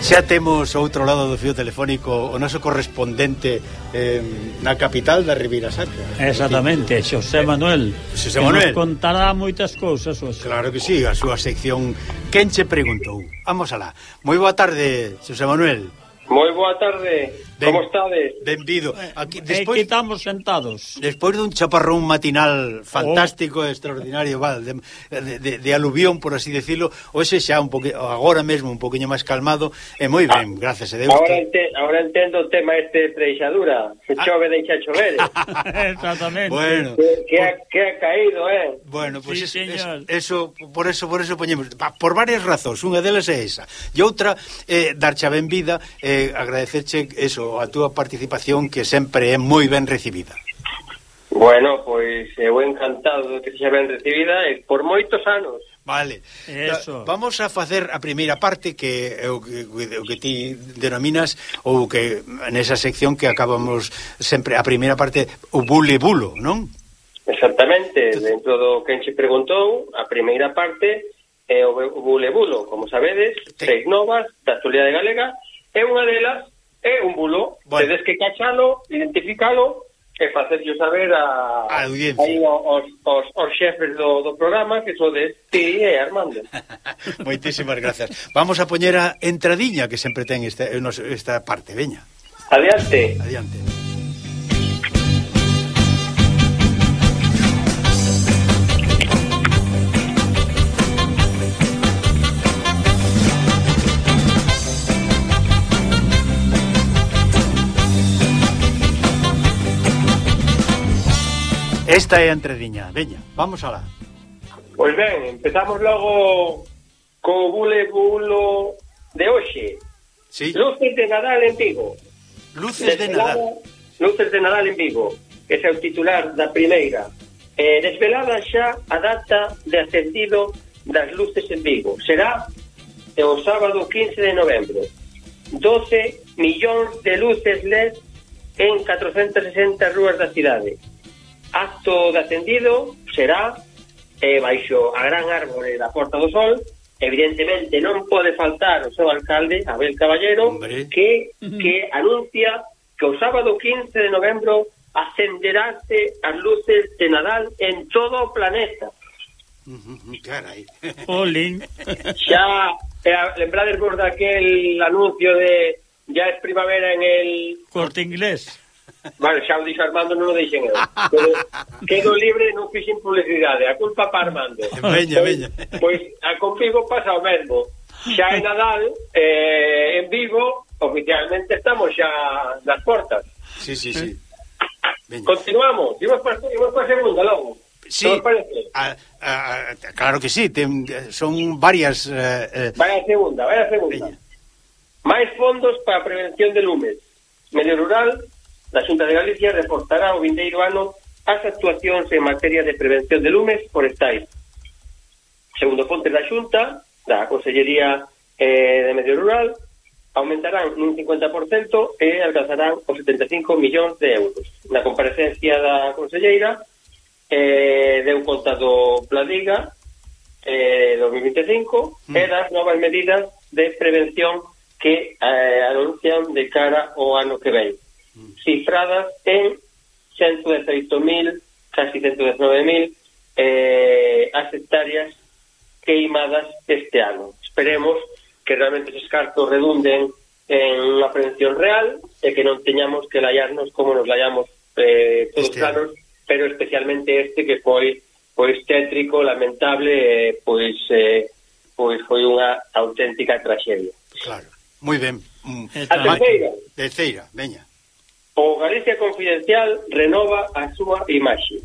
Xa temos outro lado do fio telefónico o noso correspondente eh, na capital da Ribeira Sacra. Exactamente, Xosé eh, Manuel. Xosé Manuel. Nos contará moitas cousas hoxe. Claro que sí, a súa sección Quen che preguntou. Vamos alá. Moi boa tarde, Xosé Manuel. Moi boa tarde. Ben, Como estades? Benvido. Aquí, eh, despois, estamos sentados. Despois dun chaparrón matinal oh. fantástico, oh. extraordinario, val, de, de, de aluvión, por así decirlo, hoxe xa un poque, agora mesmo un poquinho máis calmado, e moi ben, ah, gracias a Deus. Agora, ente, agora entendo o tema este de treixadura, se ah. chove deixa chover. Exactamente. Bueno. Que, que, ha, que ha caído, eh? Bueno, pois pues sí, es, señor. es, eso, por eso, por eso poñemos, por varias razóns, unha delas é esa, e outra, eh, darche a benvida, eh, agradecerche eso, A túa participación que sempre é moi ben recibida. Bueno, pois eh, eu encantado de que sexa ben recibida e por moitos anos. Vale. Eso. Vamos a facer a primeira parte que é o que, o que ti denominas ou que nesa sección que acabamos sempre a primeira parte o bule bulo, non? Exactamente, dentro do que enche preguntou, a primeira parte é o bulebulo, como sabedes, Te... seis novas da actualidade galega, é unha delas é un bulo, bueno. tedes que cachalo, identificalo e facerlo saber a, a audiencia. Aí, aos, aos, aos xefes do, do programa que sodes ti e Armando. Moitísimas gracias. Vamos a poñer a entradiña que sempre ten este, eh, esta parte, veña. Adiante. Adiante. Esta é a entradiña, veña, vamos alá. Pois ben, empezamos logo co bule bulo de hoxe. Sí. Luces de Nadal en Vigo. Luces Desvelado, de Nadal. Luces de Nadal en Vigo. Ese é o titular da primeira. Eh, desvelada xa a data de ascendido das luces en Vigo. Será o sábado 15 de novembro. 12 millóns de luces LED en 460 rúas da cidade. Acto de atendido será eh, baixo a gran árbore da Porta do Sol, evidentemente non pode faltar o seu alcalde, Abel Caballero, Hombre. que, que anuncia que o sábado 15 de novembro acenderase as luces de Nadal en todo o planeta. Carai. Olin. Xa, eh, lembrades vos daquel anuncio de ya es primavera en el... Corte inglés. Bueno, xa o dixo Armando, non o deixen eu. Pero quedo libre, non fixen publicidade. A culpa pa Armando. Veña, veña. Pois, pois a contigo pasa o mesmo. Xa é Nadal, eh, en Vigo, oficialmente estamos xa nas portas. Sí, sí, sí. Veña. Continuamos, imos para, imos para segunda logo. Sí, a, a, a, claro que sí, ten, son varias... Eh, eh. vai a segunda, vai a segunda. Veña. Máis fondos para a prevención de lumes. Medio rural, da Xunta de Galicia reportará o vindeiro ano as actuacións en materia de prevención de lumes forestais. Segundo fontes da Xunta, da Consellería eh, de Medio Rural, aumentarán nun 50% e alcanzarán os 75 millóns de euros. Na comparecencia da Conselleira, eh, deu conta do Pladiga eh, 2025 mm. e das novas medidas de prevención que eh, anuncian de cara ao ano que vem cifradas en 118.000, casi 119.000 eh, as hectáreas queimadas este ano. Esperemos que realmente os cartos redunden en unha prevención real e que non teñamos que laiarnos como nos laiamos eh, todos os anos, pero especialmente este que foi pois tétrico, lamentable, eh, pois eh, pois foi unha auténtica traxedia. Claro. Moi ben. Mm. A terceira. Terceira, veña. O Galicia Confidencial renova a súa imaxe.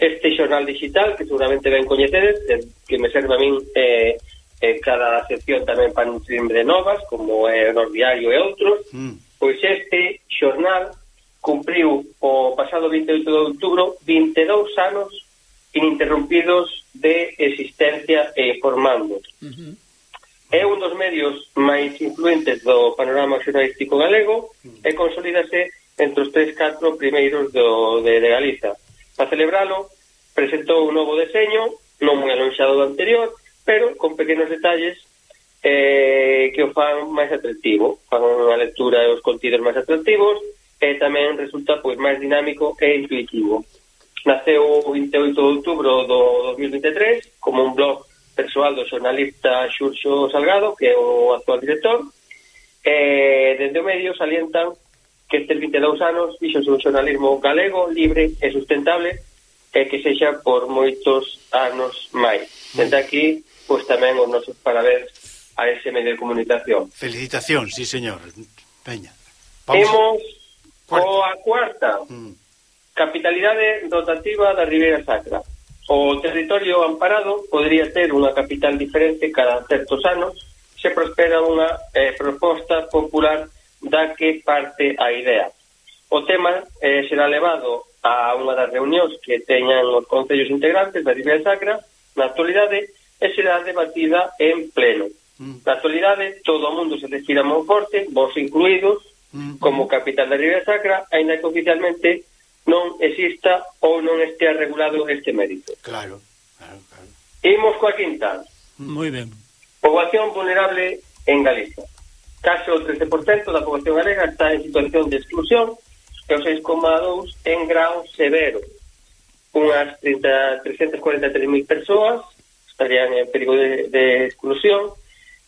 Este xornal digital, que seguramente ben coñecedes, que me serve a min eh, eh, cada sección tamén para nutrirme de novas, como é eh, o diario e outros, mm. pois este xornal cumpriu o pasado 28 de outubro 22 anos ininterrumpidos de existencia e formando. Uh -huh. É un dos medios máis influentes do panorama xornalístico galego e consolídase entre os tres catro primeiros do, de, de Galiza. Para celebralo, presentou un novo deseño, non moi alonxado do anterior, pero con pequenos detalles eh, que o fan máis atractivo. Fan unha lectura e os contidos máis atractivos, e tamén resulta pois máis dinámico e intuitivo. Naceu o 28 de outubro do 2023 como un blog persoal do xornalista Xurxo Salgado, que é o actual director, e dende o medio salientan que estes 22 anos fixose un xornalismo galego, libre e sustentable e que sexa por moitos anos máis. Dende aquí, pois tamén os nosos parabéns a ese medio de comunicación. Felicitación, sí señor. Peña. Temos coa cuarta. Mm. Capitalidade dotativa da Ribeira Sacra. O territorio amparado podría ter unha capital diferente cada certos anos se prospera unha eh, proposta popular da que parte a idea. O tema eh, será levado a unha das reunións que teñan os concellos integrantes da Ribeira Sacra na actualidade e será debatida en pleno. Mm. Na actualidade, todo o mundo se decida moi forte, vos incluídos, mm. como capital da Ribera Sacra, ainda que oficialmente non exista ou non estea regulado este mérito. Claro, claro, claro. Imos coa quinta. Moi ben. Poboación vulnerable en Galicia. Case o 13% da poboación galega está en situación de exclusión e o 6,2% en grau severo. Unhas 343.000 persoas estarían en perigo de, de exclusión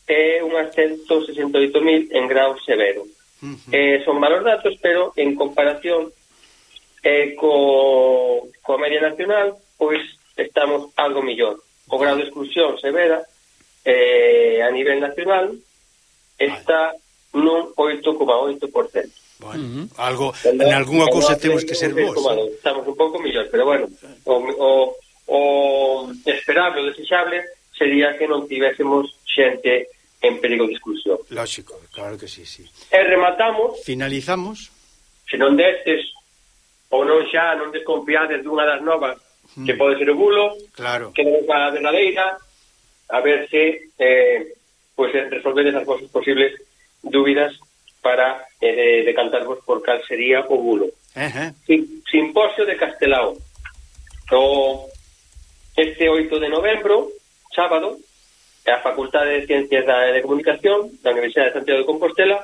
e unhas 168.000 en grau severo. Uh -huh. eh, son malos datos, pero en comparación eh, co, co media nacional, pois estamos algo millor. O grau de exclusión severa eh, a nivel nacional está nun 8,8%. Bueno, algo, en algunha cousa temos que ser vos. Eh. Estamos un pouco mellor, pero bueno, o, o, o esperable, o desexable, sería que non tivésemos xente en perigo de exclusión. Lógico, claro que sí, sí. E rematamos... Finalizamos. Se non destes, ou non xa, non desconfiades dunha das novas, mm. que pode ser o bulo, claro. que non é a verdadeira, a ver se... Eh, pois resolver esas vosas posibles dúbidas para eh, decantarvos por cal sería o bulo. Uh -huh. Simposio de Castelao. O este 8 de novembro, sábado, a Facultade de Ciencias da, de Comunicación da Universidade de Santiago de Compostela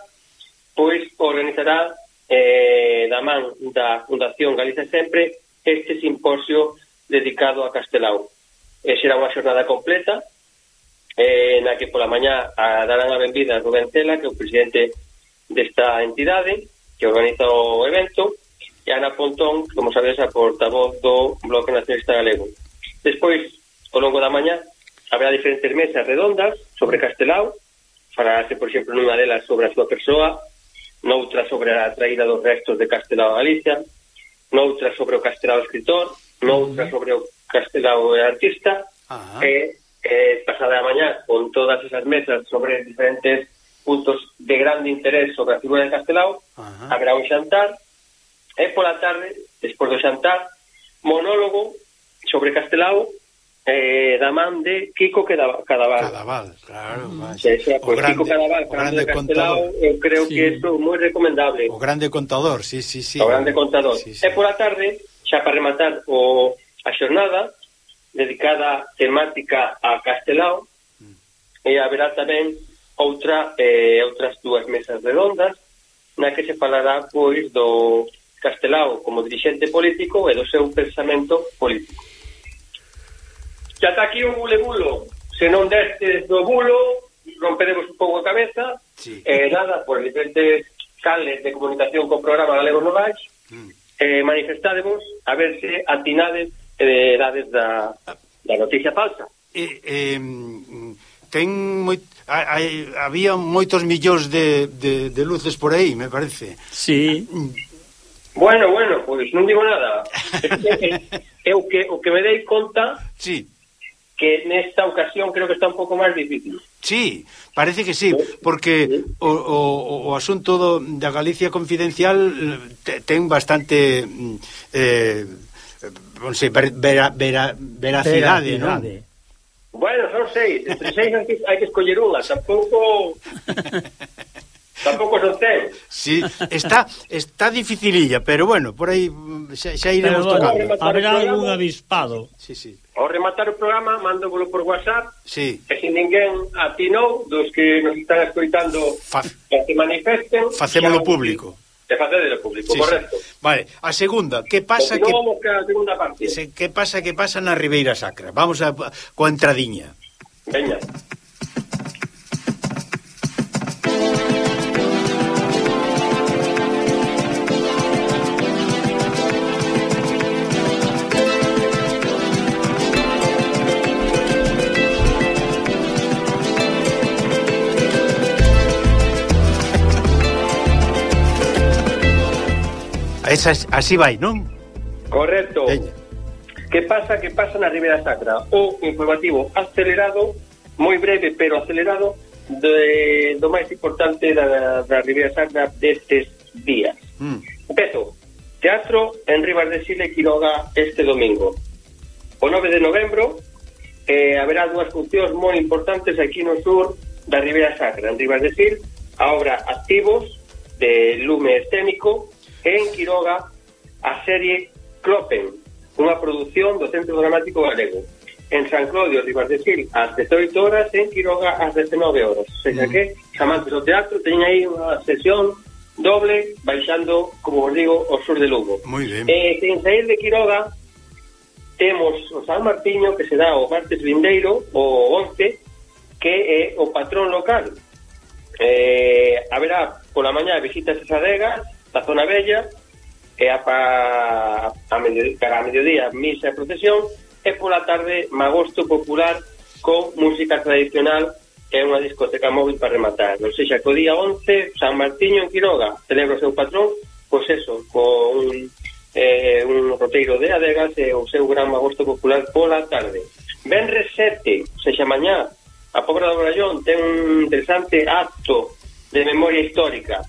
pois organizará eh, da man da Fundación Galicia Sempre este simposio dedicado a Castelao. E será unha xornada completa eh, na que pola mañá a darán a benvida a Rubén Cela, que é o presidente desta entidade, que organiza o evento, e Ana Pontón, como sabedes, a portavoz do Bloque Nacionalista Galego. Despois, ao longo da mañá, haberá diferentes mesas redondas sobre Castelao, falarase, por exemplo, nunha delas sobre a súa persoa, noutra sobre a traída dos restos de Castelao a Galicia, noutra sobre o Castelao escritor, noutra sobre o Castelao artista, Ajá. e eh, pasada a mañá con todas esas mesas sobre diferentes puntos de grande interés sobre a figura de Castelao, Ajá. habrá un xantar, e pola tarde, despois do xantar, monólogo sobre Castelao, eh, da man de Kiko Cadaval. Cadaval, claro. Mm. Sí, sí, pues o grande, Kiko Cadaval, o grande Castelao, contador. eu creo sí. que isto é moi recomendable. O grande contador, sí, sí, sí. O grande contador. Sí, sí. E pola tarde, xa para rematar o, a xornada, dedicada temática a Castelao mm. e haberá tamén outra eh, outras dúas mesas redondas na que se falará pois do Castelao como dirigente político e do seu pensamento político. Que está aquí un bulebulo, se non destes do bulo, romperemos un pouco a cabeza, sí. eh, nada, por diferentes canles de comunicación co programa Galego Novais, mm. eh, manifestademos a ver se atinades eh, dades da, da noticia falsa. Eh, eh, ten moi, hai, había moitos millóns de, de, de luces por aí, me parece. Sí. Bueno, bueno, pois non digo nada. Eu que o que me dei conta Sí. que nesta ocasión creo que está un pouco máis difícil. Sí, parece que sí, porque o, o, o asunto do, da Galicia Confidencial eh, te, ten bastante mm, eh, non sei, ver, vera, vera, veracidade, non? Bueno, son seis. entre seis hai que, hai que escoller unha, tampouco... tampouco son ten. Sí, está, está dificililla, pero bueno, por aí xa, xa iremos bueno, tocando. Habrá algún avispado. Sí, sí. Ao rematar o programa, mándovolo por WhatsApp, sí. e se ninguén atinou, dos que nos están escoitando, Fa... que se manifesten... Facémolo público. Se facede de público, sí, correcto. Sí. Vale, a segunda, que pasa que a segunda parte. Se, que pasa que pasa na Ribeira Sacra. Vamos a coa entradiña. Veña. Esa, así vai, non? Correcto. Veña. Que pasa, que pasa na Ribeira Sacra? O informativo acelerado, moi breve, pero acelerado, de, do máis importante da, da Ribeira Sacra destes días. Mm. Empezo. Teatro en Rivas de Sile, Quiroga, este domingo. O 9 de novembro eh, haberá dúas funcións moi importantes aquí no sur da Ribeira Sacra. En Rivas de Sil, a obra Activos, de Lume Escénico, en Quiroga a serie Clopen, unha produción do Centro Dramático Galego. En San Clodio, Ribardesvil, ás 18 horas, en Quiroga, ás 19 horas. O sea mm. que, amantes do teatro, teñen aí unha sesión doble, baixando, como vos digo, o sur de Lugo. Moi ben. Eh, sen sair de Quiroga, temos o San Martiño, que será o martes vindeiro, o 11, que é o patrón local. Eh, haberá pola mañá visitas ás adegas, da zona bella e a, pa, a medio, para a mediodía misa e procesión e pola tarde magosto popular con música tradicional e unha discoteca móvil para rematar. Ou seja, que o día 11 San Martiño en Quiroga celebra o seu patrón pois eso, con un, eh, un roteiro de adegas e o seu gran magosto popular pola tarde. Benres 7, ou seja, mañá, a Pobra do Brallón ten un interesante acto de memoria histórica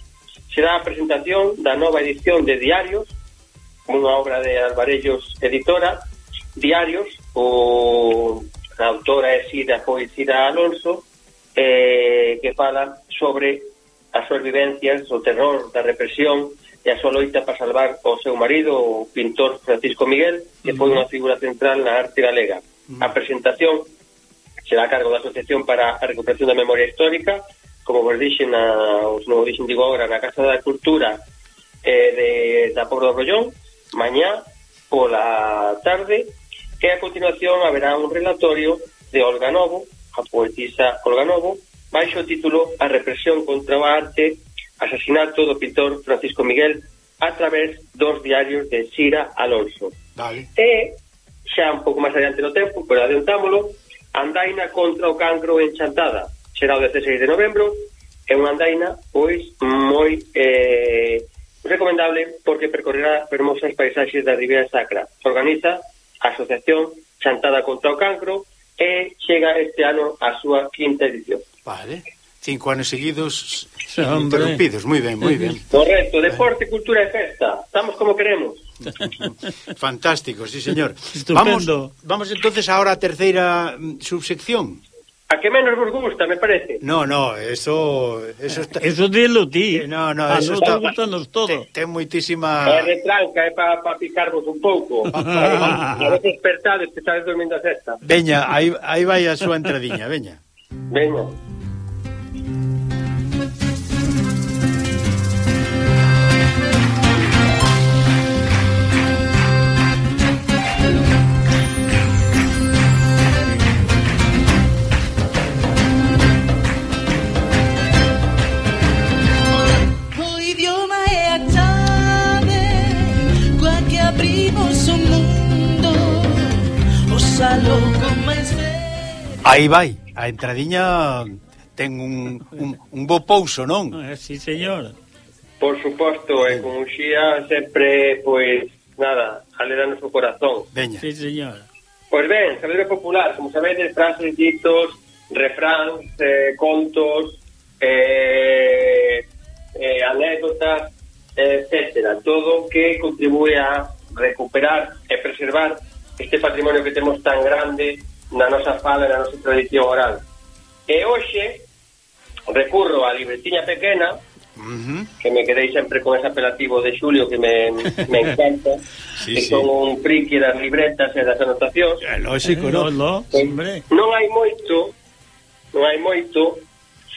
será a presentación da nova edición de Diarios, unha obra de Alvarellos Editora, Diarios, o a autora é Sida, foi Sida Alonso, eh, que fala sobre as súas vivencias, o terror da represión e a súa loita para salvar o seu marido, o pintor Francisco Miguel, que foi unha figura central na arte galega. A presentación será a cargo da Asociación para a Recuperación da Memoria Histórica, como vos dixen, na, os non dixen digo agora, na Casa da Cultura eh, de, da Pobra do Rollón, mañá pola tarde, que a continuación haberá un relatorio de Olga Novo, a poetisa Olga Novo, baixo o título A represión contra o arte, asasinato do pintor Francisco Miguel a través dos diarios de Sira Alonso. Dale. E, xa un pouco máis adiante no tempo, pero adiantámolo, Andaina contra o cancro enchantada, será o 16 de novembro, é unha andaina, pois, moi eh, recomendable porque percorrerá fermosas paisaxes da Ribeira Sacra. Organiza a Asociación Chantada contra o Cancro e chega este ano a súa quinta edición. Vale. Cinco anos seguidos interrumpidos, Moi ben, moi ben. Correcto. Deporte, cultura e festa. Estamos como queremos. Fantástico, sí, señor. Estupendo. Vamos, vamos entonces ahora a terceira mm, subsección. A que menos vos gusta, me parece. No, no, eso... Eso, está... eso dilo ti. No, no, a eso está... gustanos todo. Ten, ten moitísima... É retranca, é eh, para pa picarvos un pouco. a veces despertades, que estades dormindo a cesta. Veña, aí, aí vai a súa entradiña, veña. Veña. vivos o mundo O salo con máis Aí vai, a entradiña ten un, un, un bo pouso, non? Ah, sí, señor. Por suposto, e con Uxía sempre, pois, nada, aledanos o corazón. Veña. Sí, señor. Pois ben, sabedoria popular, como sabedes, frases, ditos, refráns, eh, contos, eh, eh, anécdotas, etcétera, todo que contribúe a recuperar e preservar este patrimonio que temos tan grande na nosa fala e na nosa tradición oral. E hoxe recurro á libretiña pequena Uh -huh. que me quedei sempre con ese apelativo de Xulio que me, me encanta sí, que sí. son un friki das libretas e das anotacións é lógico, non? No, eh, eh, hombre. non hai moito non hai moito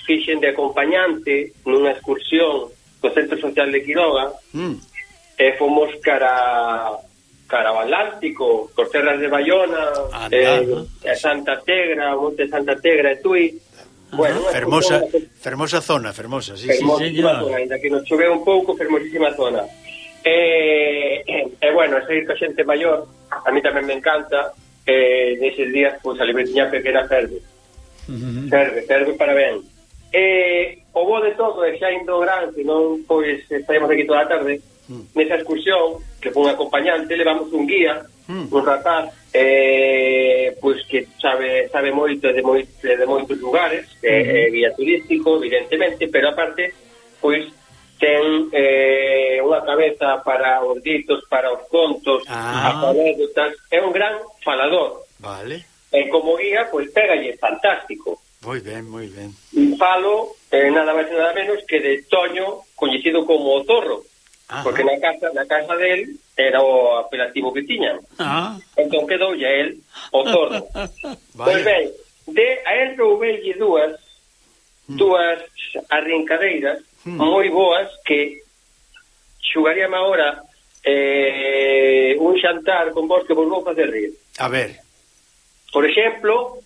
fixen de acompañante nunha excursión do Centro Social de Quiroga mm e fomos cara cara ao Atlántico, por terras de Bayona, eh, eh, Santa Tegra, Monte Santa Tegra e Tui. Bueno, fermosa, zona, fermosa zona, fermosa, sí, fermosísima sí, zona, ainda que nos choveu un pouco, fermosísima zona. E, eh, eh, bueno, a seguir ca xente maior, a mí tamén me encanta, eh, neses días, pois, pues, a libertiña pequena serve. Uh -huh. Serve, serve para ben. Eh, o bo de todo, e xa indo gran, non, pois, estaremos aquí toda a tarde, Mm. Nesa excursión, que con acompañante, levamos un guía, mm. un rapaz, eh, pois que sabe sabe moito de moitos, de moitos lugares, eh, mm. eh, guía turístico, evidentemente, pero aparte, pois ten eh, unha cabeza para os ditos, para os contos, ah. as anécdotas, é un gran falador. Vale. E como guía, pois pégalle fantástico. Moi ben, moi ben. Falo eh, nada máis nada menos que de Toño, coñecido como o Zorro. Ajá. Porque na casa, na casa del era o apelativo que tiñan. Ah. Entón quedou a él o tordo. pois ben, de, a él roubelle dúas hmm. dúas arrincadeiras moi hmm. boas que xugaríame agora eh, un xantar con vos que vos vou facer rir. A ver. Por exemplo,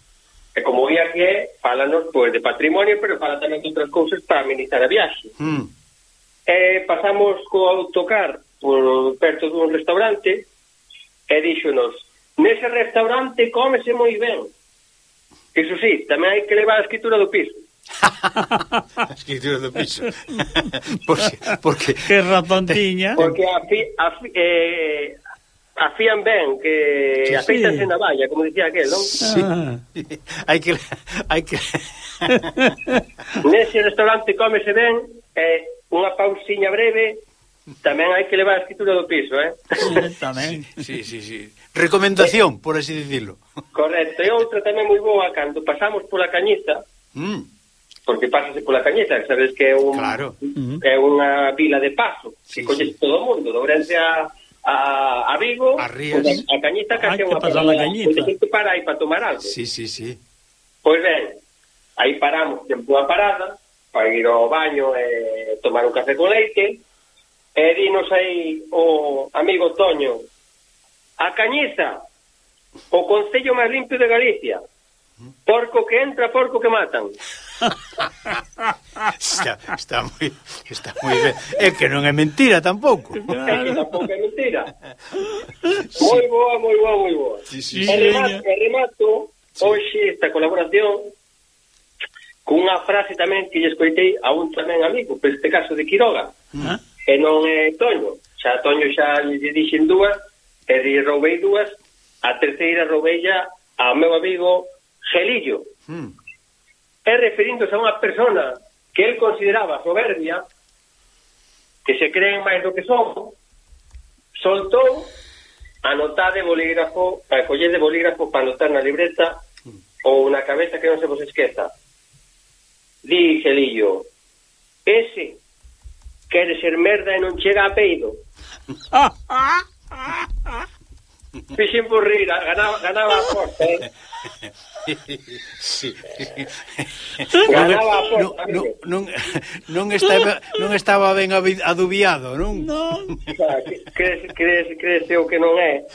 que como vi que falanos pois, de patrimonio, pero fala tamén de outras cousas para amenizar a viaxe. Mm. E pasamos co autocar por perto dun restaurante e díxonos nese restaurante cómese moi ben. Iso sí, tamén hai que levar a escritura do piso. a escritura do piso. porque, porque... Que rapantiña. Porque afi, afi, eh, afían ben que sí, afeitanse sí. na valla, como dicía aquel, non? Sí. Ah. hai que hai que Nese restaurante cómese ben e eh, unha pausiña breve, tamén hai que levar a escritura do piso, eh? Sí, tamén. Sí, sí, sí. Recomendación, por así dicirlo. Correcto. E outra tamén moi boa, cando pasamos pola cañiza, mm. porque pasase pola cañiza, sabes que é un claro. é unha vila de paso, sí, que coñece sí. todo o mundo, do Ourense a a, a Vigo, a, Rías. a Cañiza Que unha pasar A Cañiza. Que para aí para tomar algo. Sí, sí, sí. Pois ben, aí paramos, tempo a parada, para ir ao baño e tomar un café con leite, e dinos aí o amigo Toño, a Cañiza, o Concello máis limpio de Galicia, porco que entra, porco que matan. está, está moi está moi ben. É que non é mentira tampouco. É que tampouco é mentira. Sí. Moi boa, moi boa, moi boa. Sí, sí, e remato, e remato sí. hoxe esta colaboración cunha frase tamén que lle escoitei a un tamén amigo, pero este caso de Quiroga, ah. e non é Toño, xa Toño xa lle dixen dúas, e di roubei dúas, a terceira roubella ao meu amigo Gelillo. Mm. É referíndose a unha persona que el consideraba soberbia, que se creen máis do que son, soltou anotar de bolígrafo, a coller de bolígrafo para anotar na libreta hmm. ou na cabeza que non se vos esqueza di Díxelillo, ese quere ser merda e non chega a peido. Fixen por rir, ganaba, ganaba a porta eh? Sí. Ganaba non, non, non, non, estaba, non estaba ben adubiado, non? Non. Crees, crees, crees o que non é?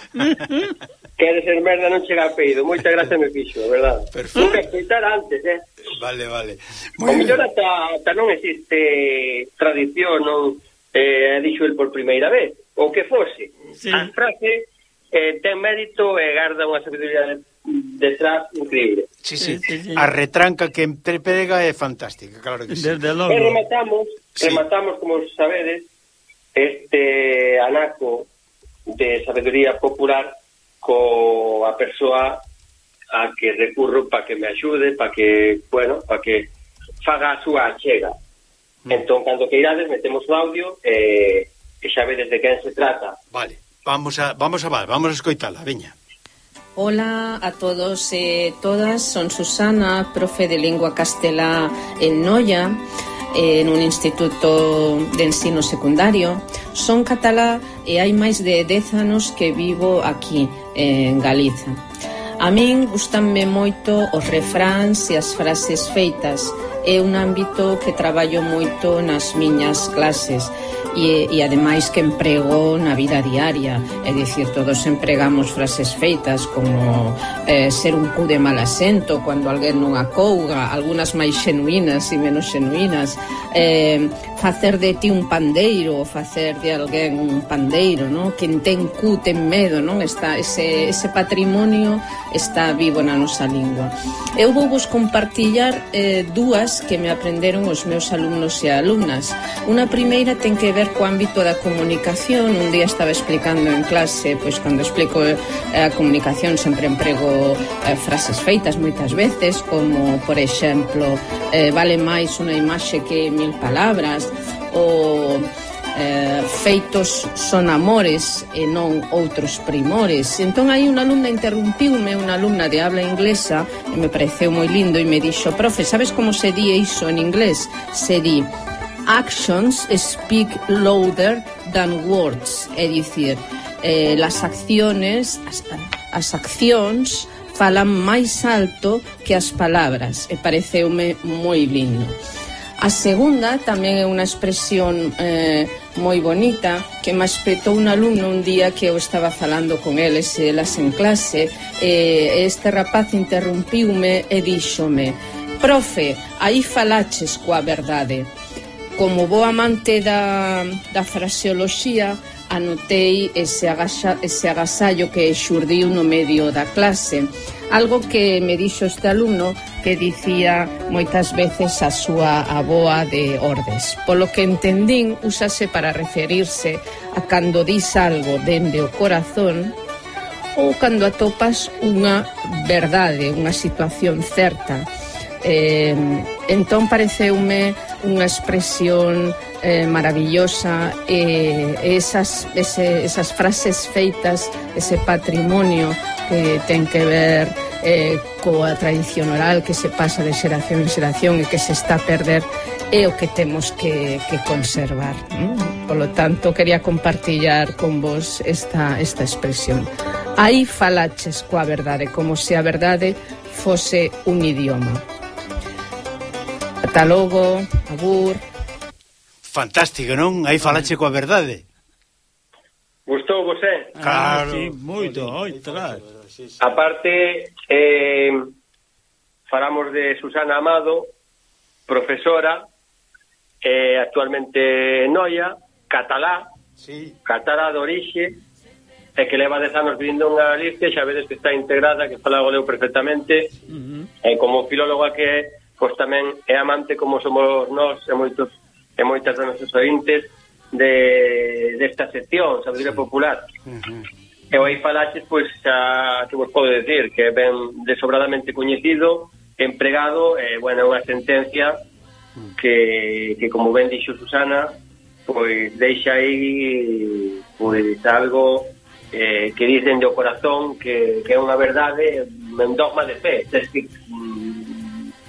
Quere ser merda non chega a peido. Moita gracia me fixo, verdad? Perfecto. Nunca escoitar antes, eh? Vale, vale. Muy o mellor ata, ata non existe tradición, non? Eh, dixo el por primeira vez. O que fose. Sí. A frase eh, ten mérito e eh, garda unha sabiduría detrás increíble. Sí, sí. sí, sí. A retranca que entrepega é fantástica, claro que sí. Desde eh, logo. E rematamos, sí. rematamos, como sabedes, este anaco de sabedoría popular co a persoa a que recurro para que me axude, para que, bueno, para que faga a súa achega. Mm. Entón, cando que irades, metemos o audio e, eh, e xa vedes de quen se trata. Vale, vamos a, vamos a, vamos a escoitala, veña. Hola a todos e todas, son Susana, profe de lingua castelá en Noia, en un instituto de ensino secundario. Son catalá e hai máis de 10 anos que vivo aquí, en Galiza. A min gustanme moito os refráns e as frases feitas é un ámbito que traballo moito nas miñas clases e, e ademais que emprego na vida diaria é dicir, todos empregamos frases feitas como eh, ser un cu de mal asento cando alguén non acouga algunhas máis xenuínas e menos xenuínas eh, facer de ti un pandeiro ou facer de alguén un pandeiro non? quen ten cu ten medo non? Está, ese, ese patrimonio está vivo na nosa lingua eu vou vos compartillar eh, dúas que me aprenderon os meus alumnos e alumnas. Unha primeira ten que ver co ámbito da comunicación. Un día estaba explicando en clase, pois cando explico eh, a comunicación sempre emprego eh, frases feitas moitas veces, como, por exemplo, eh, vale máis unha imaxe que mil palabras, ou eh, feitos son amores e non outros primores. Entón aí unha alumna interrumpiume, unha alumna de habla inglesa, e me pareceu moi lindo e me dixo, profe, sabes como se di iso en inglés? Se di, actions speak louder than words, é dicir, eh, las acciones, as, as accións falan máis alto que as palabras, e pareceume moi lindo. A segunda tamén é unha expresión eh, moi bonita que me espetou un alumno un día que eu estaba falando con eles e elas en clase e este rapaz interrumpiume e díxome Profe, aí falaches coa verdade. Como bo amante da, da fraseoloxía, anotei ese, agaxa, ese agasallo que xurdiu no medio da clase, algo que me dixo este alumno que dicía moitas veces a súa aboa de Ordes. Polo que entendín, úsase para referirse a cando dis algo dende o corazón ou cando atopas unha verdade, unha situación certa Eh, entón pareceume unha expresión eh, maravillosa e eh, esas, ese, esas frases feitas, ese patrimonio que ten que ver eh, coa tradición oral que se pasa de xeración en xeración e que se está a perder é o que temos que, que conservar. ¿no? Polo tanto, quería compartillar con vos esta, esta expresión. Aí falaches coa verdade, como se a verdade fose un idioma. Ata logo, agur. Fantástico, non? Aí falache coa verdade. Gustou vos, eh? Ah, claro, ah, sí, moito, oitras. Sí. Aparte, eh, falamos de Susana Amado, profesora, eh, actualmente noia, catalá, sí. catalá de orixe, e que leva 10 anos vivindo en Galicia, xa vedes que está integrada, que fala galego perfectamente, uh -huh. e como filóloga que pois tamén é amante como somos nós e moitos e moitas das nosos ointes de, desta sección, sabedoria sí. popular. Uh -huh. E aí falaches, pois, xa, que vos podo decir, que é ben desobradamente coñecido, empregado, e, bueno, unha sentencia mm. que, que como ben dixo Susana, pois deixa aí pois algo eh, que dicen do corazón que, que é unha verdade un dogma de fe, tes que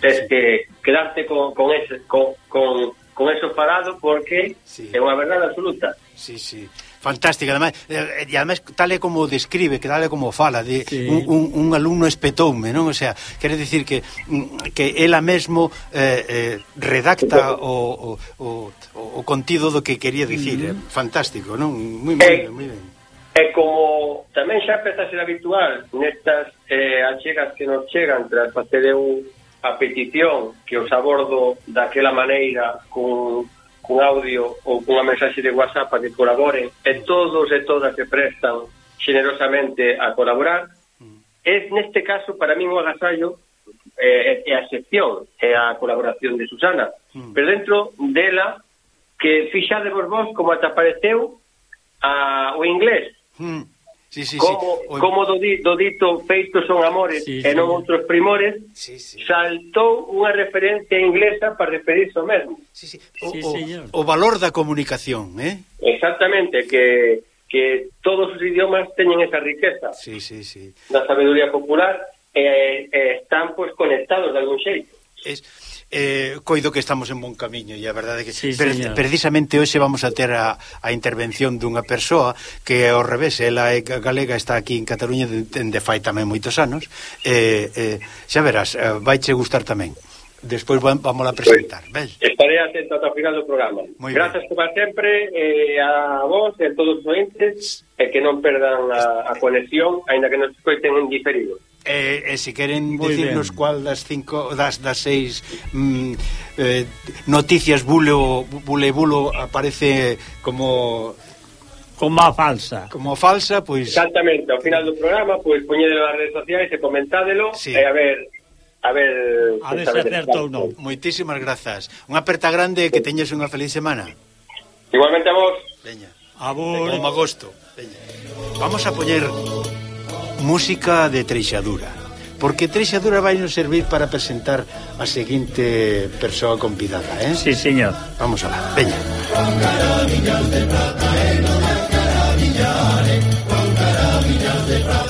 tens que quedarte con, con, ese, con, con, con eso parado porque sí. é unha verdade absoluta. Sí, sí. Fantástica, ademais, eh, e ademais tal e como describe, que tal como fala de sí. un, un, un alumno espetoume, non? O sea, quere dicir que mm, que ela mesmo eh, eh, redacta o, o, o, o contido do que quería dicir, mm -hmm. eh? fantástico, non? Moi ben, eh, moi ben. E como tamén xa empeza a ser habitual nestas eh, achegas que nos chegan tras facer un, a petición que os abordo daquela maneira con cun audio ou cunha mensaxe de WhatsApp para que colaboren e todos e todas se prestan generosamente a colaborar mm. é neste caso para mí un agasallo é, eh, é a excepción é a colaboración de Susana mm. pero dentro dela que fixadevos vos como ata apareceu a, o inglés mm. Sí, sí, como, sí. Como do, di, do dito feitos son amores sí, e non sí. outros primores sí, sí. saltou unha referencia inglesa para referirse ao mesmo sí, sí. O, sí, o, o valor da comunicación eh? exactamente que, que todos os idiomas teñen esa riqueza sí, sí, sí. da sabeduría popular e, e están pues, conectados de algún xeito es eh, coido que estamos en bon camiño e a verdade que sí, pre precisamente hoxe vamos a ter a, a intervención dunha persoa que ao revés, ela é galega, está aquí en Cataluña de, de fai tamén moitos anos eh, eh, xa verás, eh, vaiche gustar tamén. Despois vamos a presentar ves? estaré atento ata o final do programa. Muy grazas como sempre eh, a vos e a todos os oentes e eh, que non perdan a, a conexión aínda que nos escoiten en diferido. E, eh, eh se queren dicirnos cual das cinco das das seis mm, eh, noticias bulo bule bulo aparece como como a falsa. Como falsa, pois pues... Exactamente, ao final do programa, pois pues, poñedelo nas redes sociais e comentádelo sí. e a ver a ver a ver se acerta ou non. Moitísimas grazas. Unha aperta grande que teñes unha feliz semana. Igualmente a vos. Veña. A vos. Como agosto. Veña. Vamos a poñer música de Treixadura porque Treixadura vai nos servir para presentar a seguinte persoa convidada, eh? Sí, señor. Vamos alá, veña. Con de plata e non de plata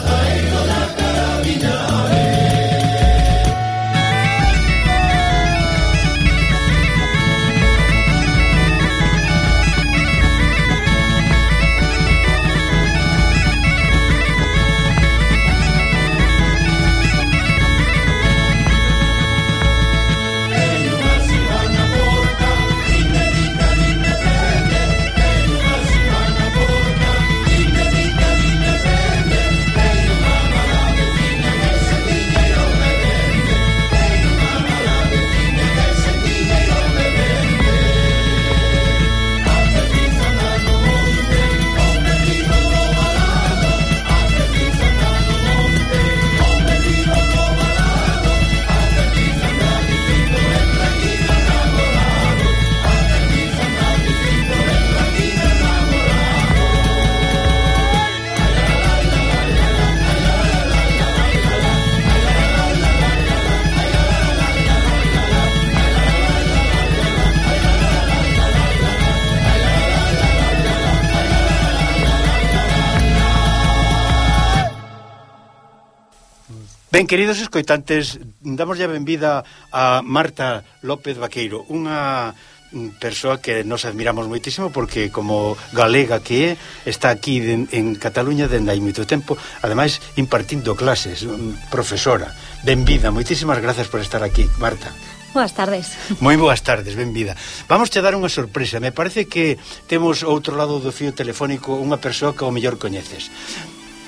Ben, queridos escoitantes, damoslle ya benvida a Marta López Vaqueiro, unha mm, persoa que nos admiramos moitísimo porque como galega que é, está aquí en, en Cataluña dende hai moito tempo, ademais impartindo clases, mm, profesora. Benvida, moitísimas grazas por estar aquí, Marta. Boas tardes. Moi boas tardes, benvida. Vamos te dar unha sorpresa. Me parece que temos outro lado do fío telefónico unha persoa que o mellor coñeces.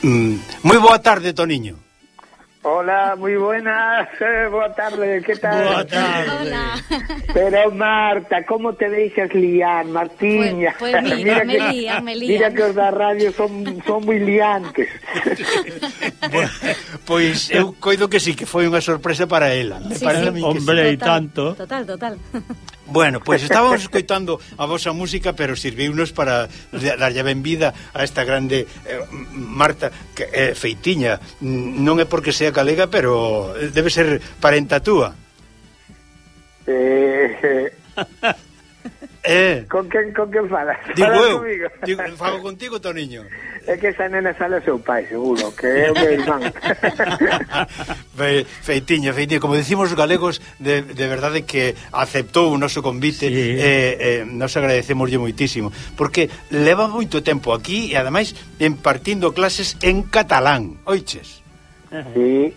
Mm, moi boa tarde, Toniño. Hola, muy buenas, boa tarde, que tal? Boa tarde. Hola. Pero Marta, como te deixas liar, Martiña? Pois pues, pues mira, mira me lian, lían, me lían. Mira que os da radio son, son moi liantes. bueno, pois eu coido que sí, que foi unha sorpresa para ela. Me sí, parece sí. Hombre, e sí. tanto. Total, total. Bueno, pois pues estábamos escoitando a vosa música, pero serviunos para darlle ben vida a esta grande eh, Marta que, eh, Feitiña. Non é porque sea Comunidade Galega, pero debe ser parenta túa. Eh, Eh. Con quen, con quen falas? Digo falas eu, digo, falo contigo, Toniño. É que esa nena sale o seu pai, seguro, que é o meu irmán. Fe, feitiño, feitiño, como decimos os galegos, de, de verdade que aceptou o noso convite, sí. eh, eh, nos agradecemoslle moitísimo, porque leva moito tempo aquí e, ademais, impartindo clases en catalán, oiches. Uh -huh. Sí,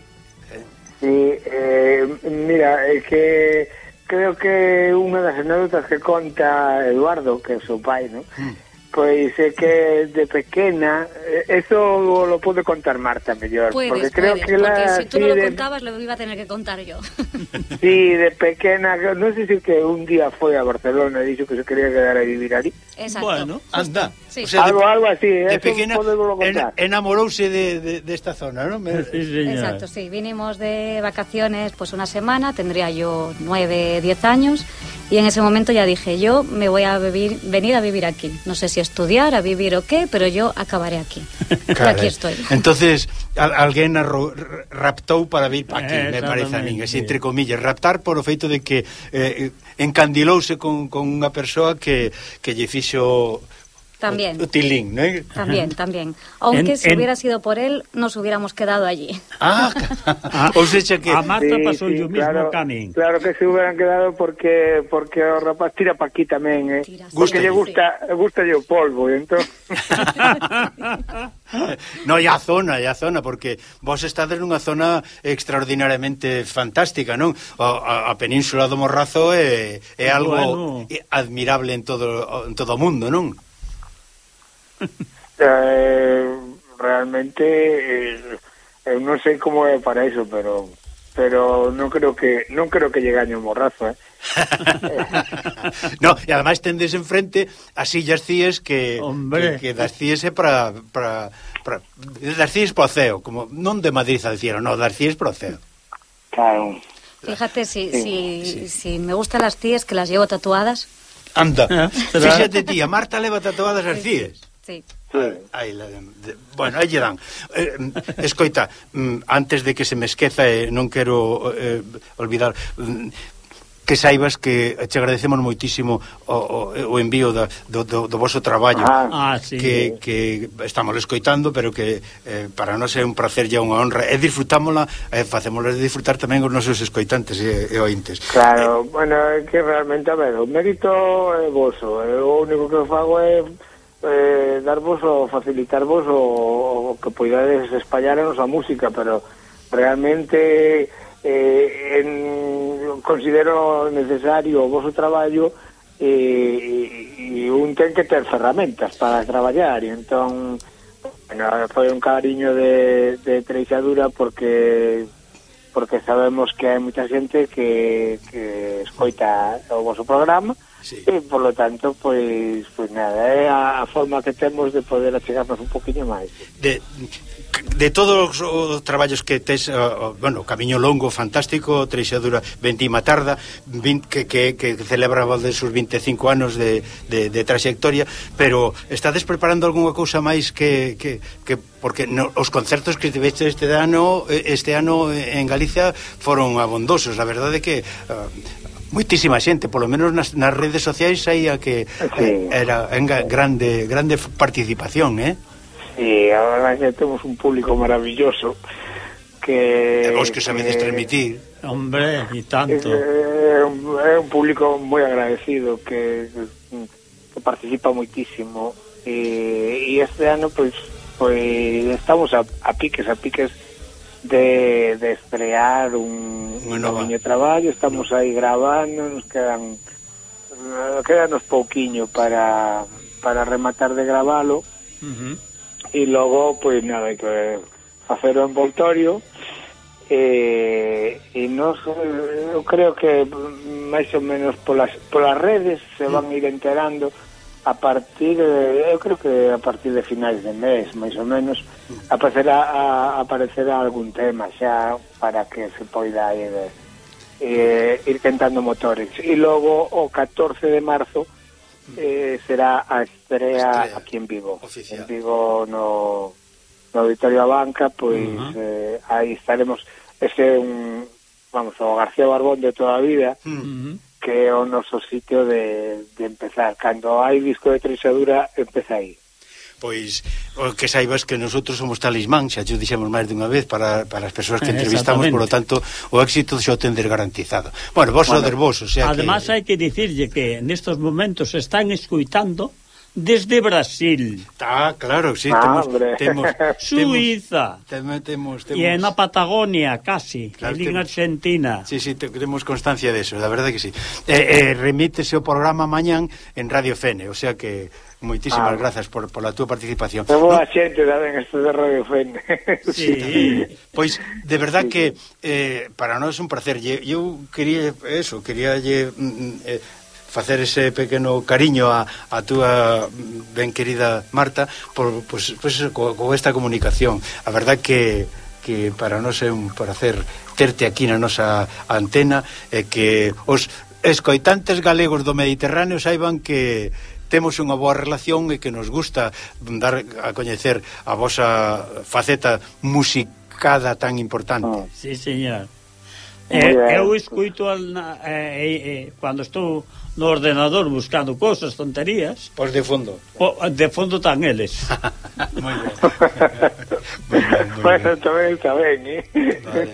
sí eh, mira, é que creo que unha das anécdotas que conta Eduardo, que é o seu pai, ¿no? Uh -huh. Pois é que de pequena, eh, eso lo puede contar Marta mellor, Puedes, porque creo puedes, que la porque si tú sí, no lo de, contabas lo iba a tener que contar yo. sí, de pequena, non sei se que un día foi a Barcelona e dixo que se quería quedar a vivir ali. Exacto. Bueno, Anda. Sí. O sea, algo, algo así, de podemos en, contar. enamorouse de, de, de esta zona, ¿no? Me, Sí, señor. Exacto, sí. Vinimos de vacaciones pues una semana, tendría yo nueve, diez años y en ese momento ya dije, yo me voy a vivir, venir a vivir aquí. No sé si estudiar, a vivir o qué, pero yo acabaré aquí. Claro. Aquí estoy. Entonces, al, alguén raptou para vir para aquí, eh, me parece a min, así entre comillas, raptar por o feito de que eh, encandilouse con, con unha persoa que, que lle fixo También. Tilín, ¿no? También, también. Aunque en, si en... hubiera sido por él, nos hubiéramos quedado allí. Ah, os echa que... A Marta sí, pasou sí, yo claro, mismo camin. Claro que se hubieran quedado porque porque o rapaz tira pa aquí tamén, eh. Tira, porque lle gusta, sí. gusta o polvo, entón. no, e a zona, e a zona, porque vos estades nunha zona extraordinariamente fantástica, non? A, a península do Morrazo eh, é, é algo bueno. admirable en todo, en todo o mundo, non? eh, realmente eh, eh eu non sei como é para iso, pero pero non creo que non creo que lle gañe o morrazo, eh. no, e ademais tendes enfrente as sillas CIES que, Hombre. que, que das CIES é para, para, para das cíes para o CEO, como non de Madrid al cielo, no, das cíes para o CEO. Claro. Fíjate si, sí. si, si me gustan las tías, que las llevo tatuadas. Anda, ah, fíjate fíxate tía, Marta leva tatuadas as CIES. Sí. Eh. Aí la de, bueno, aí dan. Eh, escoita, mm, antes de que se me esqueza eh, non quero eh, olvidar mm, que saibas que te agradecemos moitísimo o, o, o envío da, do, do, do voso traballo ah, ah sí. que, que estamos escoitando pero que eh, para nós é un placer e unha honra e disfrutámola e eh, facémola disfrutar tamén os nosos escoitantes e, e ointes claro, eh, bueno, que realmente a ver, o mérito é voso eh, o único que fago é eh, darvos o facilitarvos o, o que poidades espallar a nosa música, pero realmente eh, en, considero necesario o vosso traballo eh, e, e un ten que ter ferramentas para traballar e entón bueno, foi un cariño de, de treixadura porque porque sabemos que hai moita xente que, que escoita o vosso programa Sí. E, por lo tanto, pois, pois nada, eh, é a forma que temos de poder achegarnos un poquinho máis. De, de todos os traballos que tes, o, bueno, Camiño Longo, fantástico, Treixadura Vendima Tarda, vin, que, que, que celebraba de sus 25 anos de, de, de trayectoria, pero estades preparando algunha cousa máis que, que, que porque no, os concertos que tiveste este ano eh, este ano en Galicia foron abondosos, a verdade que... Uh, moitísima xente, polo menos nas, nas redes sociais saía que sí. Eh, era enga, grande grande participación, eh? Sí, agora xa temos un público maravilloso que... E vos que sabedes transmitir. Hombre, e tanto. É, é eh, un público moi agradecido que, que participa moitísimo e, e este ano, pois, pues, pois pues, estamos a, a piques, a piques de, de estrear un, un miño traballo, estamos no. aí gravando, nos quedan quedanos pouquiño para, para rematar de gravalo uh -huh. e logo, pois, pues, nada, que facer o envoltorio. Eh, e, e nos eu creo que máis ou menos polas, polas redes se mm. van ir enterando a partir eu creo que a partir de finais de mes máis ou menos aparecerá a, aparecerá algún tema xa para que se poida ir eh, ir tentando motores. E logo o 14 de marzo eh, será a estrea, estrella aquí en Vigo. Oficial. en Vigo no, no Auditorio a Banca pois uh -huh. eh, aí estaremos. Ese un vamos o García Barbón de toda a vida. Uh -huh que é o noso sitio de, de empezar. Cando hai disco de trexadura, empeza aí pois o que saibas que nosotros somos talismán, xa xo dixemos máis dunha vez para, para as persoas que eh, entrevistamos, por lo tanto, o éxito xo tendes garantizado. Bueno, vos bueno, sodes vos, o sea Además que... hai que dicirlle que nestos momentos están escuitando desde Brasil. Ah, claro, sí, ah, temos, temos, Suiza. Temos, temos, temos... E na Patagonia, casi, claro, en Argentina. Sí, sí, temos constancia de eso, la verdade que sí. Eh, eh, remítese o programa mañán en Radio Fene, o sea que Moitísimas ah. grazas por, por a túa participación. É boa no... xente tamén isto de Radio Fene. Sí. sí. Pois, de verdad sí. que eh, para nós é un placer. Eu quería eso, quería lle, mm, mm, eh, facer ese pequeno cariño a, a túa ben querida Marta por, pues, pues, co, co esta comunicación a verdad que que para nós é un placer terte aquí na nosa antena e que os escoitantes galegos do Mediterráneo saiban que temos unha boa relación e que nos gusta dar a coñecer a vosa faceta musicada tan importante. Oh. Sí, señor. Eh, eu escuito al, eh, eh, eh, cando estou no ordenador buscando cosas, tonterías. Pois de fondo. O, de fondo tan eles. moi ben. bueno, tamén está ben, eh? Vale,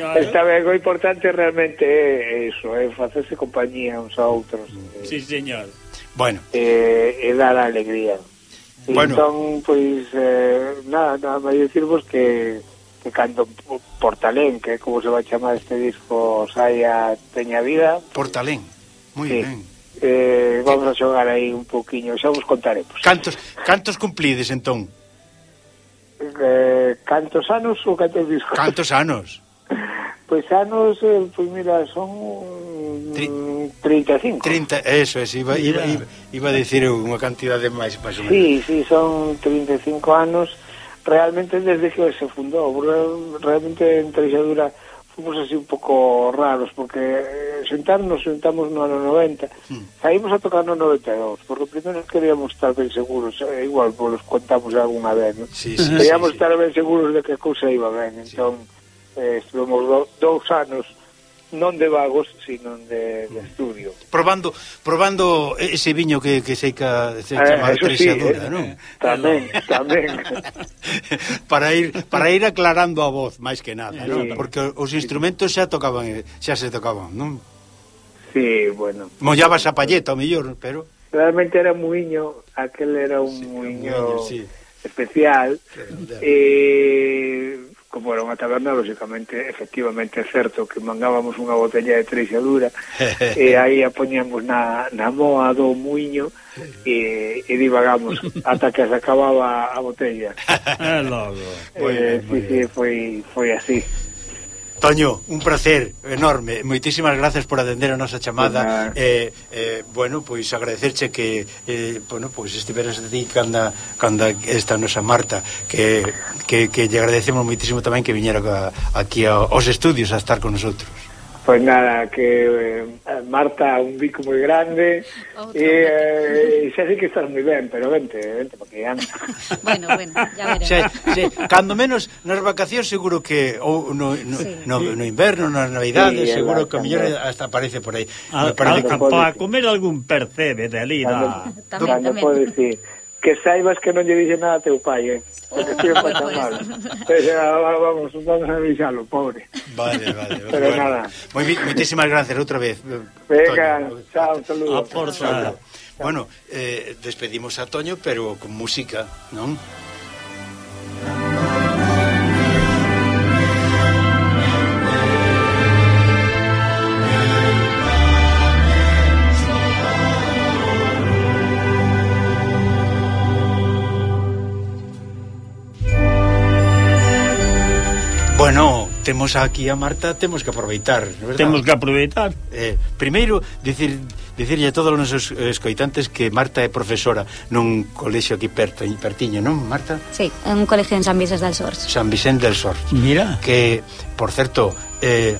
vale. Está ben, o importante realmente é iso, é facerse compañía uns a outros. Eh, sí, señor. Bueno. Eh, e dar a alegría. E bueno. Entón, pois, eh, nada, nada máis dicirvos que que cando Portalén, que é como se vai chamar este disco, saia teña vida. Portalén. Moi sí. ben. Eh, vamos a xogar aí un poquinho, xa vos contaremos. Cantos cantos cumplides entón? Eh, cantos anos ou cantos discos? Cantos anos? Pois pues anos, eh, pois pues mira, son Tri... 35. 30, eso es, iba, iba, iba, iba a dicir unha cantidade máis, máis ou menos. Sí, sí, son 35 anos, realmente desde que se fundou, realmente en Treixadura fomos así un pouco raros, porque eh, sentarnos, sentamos no ano 90, mm. saímos a tocar no 92, porque primeiro queríamos estar ben seguros, eh, igual, pois, polos contamos algunha vez, ¿no? sí, sí, queríamos sí, sí. estar ben seguros de que a cousa iba ben, sí. entón, eh, estivemos do, dous anos non de vagos, sino de, de mm. estudio. Probando probando ese viño que, que seica se chama eh, trexadura, sí, eh, non? Tamén, tamén. para ir para ir aclarando a voz máis que nada, sí. non? Porque os instrumentos xa tocaban, eh, xa se tocaban, non? Sí, bueno. Mollabas a palleta, o mellor, pero realmente era un muiño, aquel era un sí, muiño, muiño sí. especial. Pero, eh como era unha taberna, lógicamente, efectivamente é certo que mangábamos unha botella de treixadura e aí a poñíamos na, na moa do muiño e, e divagamos ata que se acababa a botella. Logo. Eh, sí, sí, foi, foi así. Toño, un placer enorme. Moitísimas gracias por atender a nosa chamada. Eh, eh, bueno, pois agradecerche que eh, bueno, pois estiveras ti canda, canda esta nosa Marta, que, que, que lle agradecemos moitísimo tamén que viñera aquí aos estudios a estar con nosotros. Pois nada, que eh, Marta un bico moi grande Outro e eh, xa sei que estás moi ben, pero vente, vente porque anda. bueno, bueno, ya veremos. Xa, xa, cando menos nas vacacións seguro que ou no, no, sí. no, no inverno, nas navidades, sí, seguro que a mellor hasta aparece por aí. Ah, para, para, para comer algún percebe de ali da. Cando, cando, pode, sí que saibas que non lle dixe nada a teu pai, eh? Porque tío oh, pasa mal. Pois, vamos, vamos a avisalo, pobre. Vale, vale. Pero bueno. nada. Moi, moitísimas gracias outra vez. Eh, Venga, Toño. chao, saludos. A ah, forza. Bueno, eh, despedimos a Toño, pero con música, non? temos aquí a Marta, temos que aproveitar, verdad? Temos que aproveitar. Eh, primeiro, dicir dicirlle a todos os nosos escoitantes que Marta é profesora nun colexio aquí perto, pertiño, non, Marta? Sí, un colexio en San Vicente del Sors. San Vicente del Sor. Mira. Que, por certo, eh,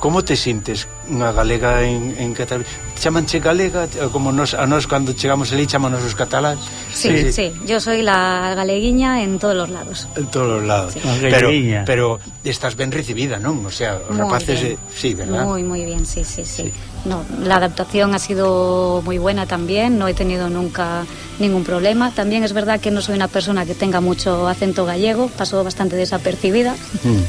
Como te sintes unha galega en, en Cataluña? Chamanche galega, eh, como nos, a nos cando chegamos ali chamanos os catalans? Sí, sí, sí, yo soy la galeguiña en todos los lados. En todos os lados. Sí. Pero, pero estás ben recibida, non? O sea, os muy rapaces... Bien. Eh, sí, verdad? Moi, moi bien, sí, sí, sí. sí. No, la adaptación ha sido muy buena también, no he tenido nunca ningún problema. También es verdad que no soy una persona que tenga mucho acento gallego, pasó bastante desapercibida. Mm.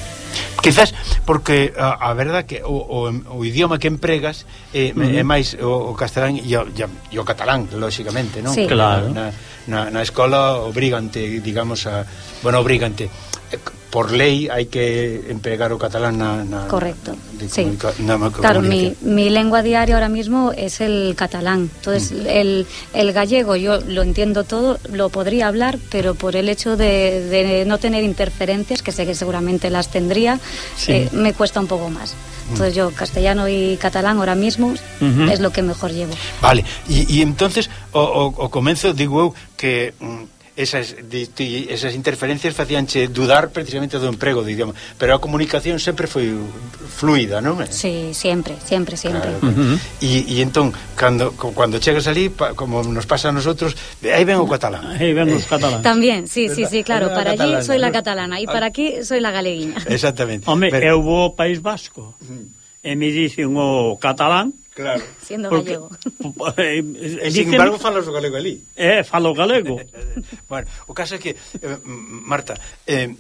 Quizás porque a, a verdad que o, o, o idioma que empregas eh, mm. é máis o, o castelán e o, e o catalán, lóxicamente, non? Sí. Claro. Na, na, na escola obrigante, digamos, a, bueno, obrigante, eh, por lei hai que empregar o catalán na, na Correcto. De sí. Na claro, mi, mi lengua diaria ahora mismo es el catalán. Entonces, mm. el, el gallego yo lo entiendo todo, lo podría hablar, pero por el hecho de, de no tener interferencias, que sé que seguramente las tendría, sí. eh, me cuesta un poco más. Entonces, mm. yo castellano y catalán ahora mismo uh -huh. es lo que mejor llevo. Vale, y, y entonces o, o, o comenzo digo eu que mm, esas, di, ti, esas interferencias facíanche dudar precisamente do emprego do idioma, pero a comunicación sempre foi fluida, non? Sí, sempre, sempre, sempre. Claro. Uh -huh. E, e entón, cando, cando chegas ali, pa, como nos pasa a nosotros, aí ven o catalán. Aí ven os catalán. Tamén, sí, sí, sí, claro, para allí soy la catalana e para aquí soy la galeguina. Exactamente. Home, pero... eu vou ao País Vasco e me dicen o catalán Claro. Siendo Porque, gallego. Eh, eh, e, sin embargo, falas o galego ali. Eh, falo galego. bueno, o caso é que, eh, Marta, eh,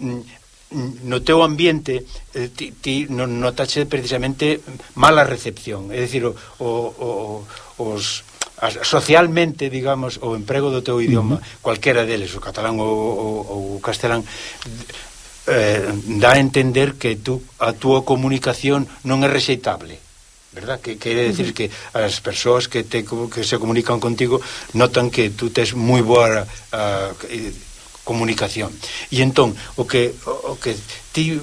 no teu ambiente eh, ti, ti notache precisamente mala recepción, é dicir, o, o, os socialmente, digamos, o emprego do teu idioma, uh -huh. cualquera deles, o catalán ou o, o castelán, eh, dá a entender que tú, a túa comunicación non é rexeitable verdad? Que quere decir que as persoas que te que se comunican contigo notan que tú tes moi boa a, comunicación. E entón, o que o que ti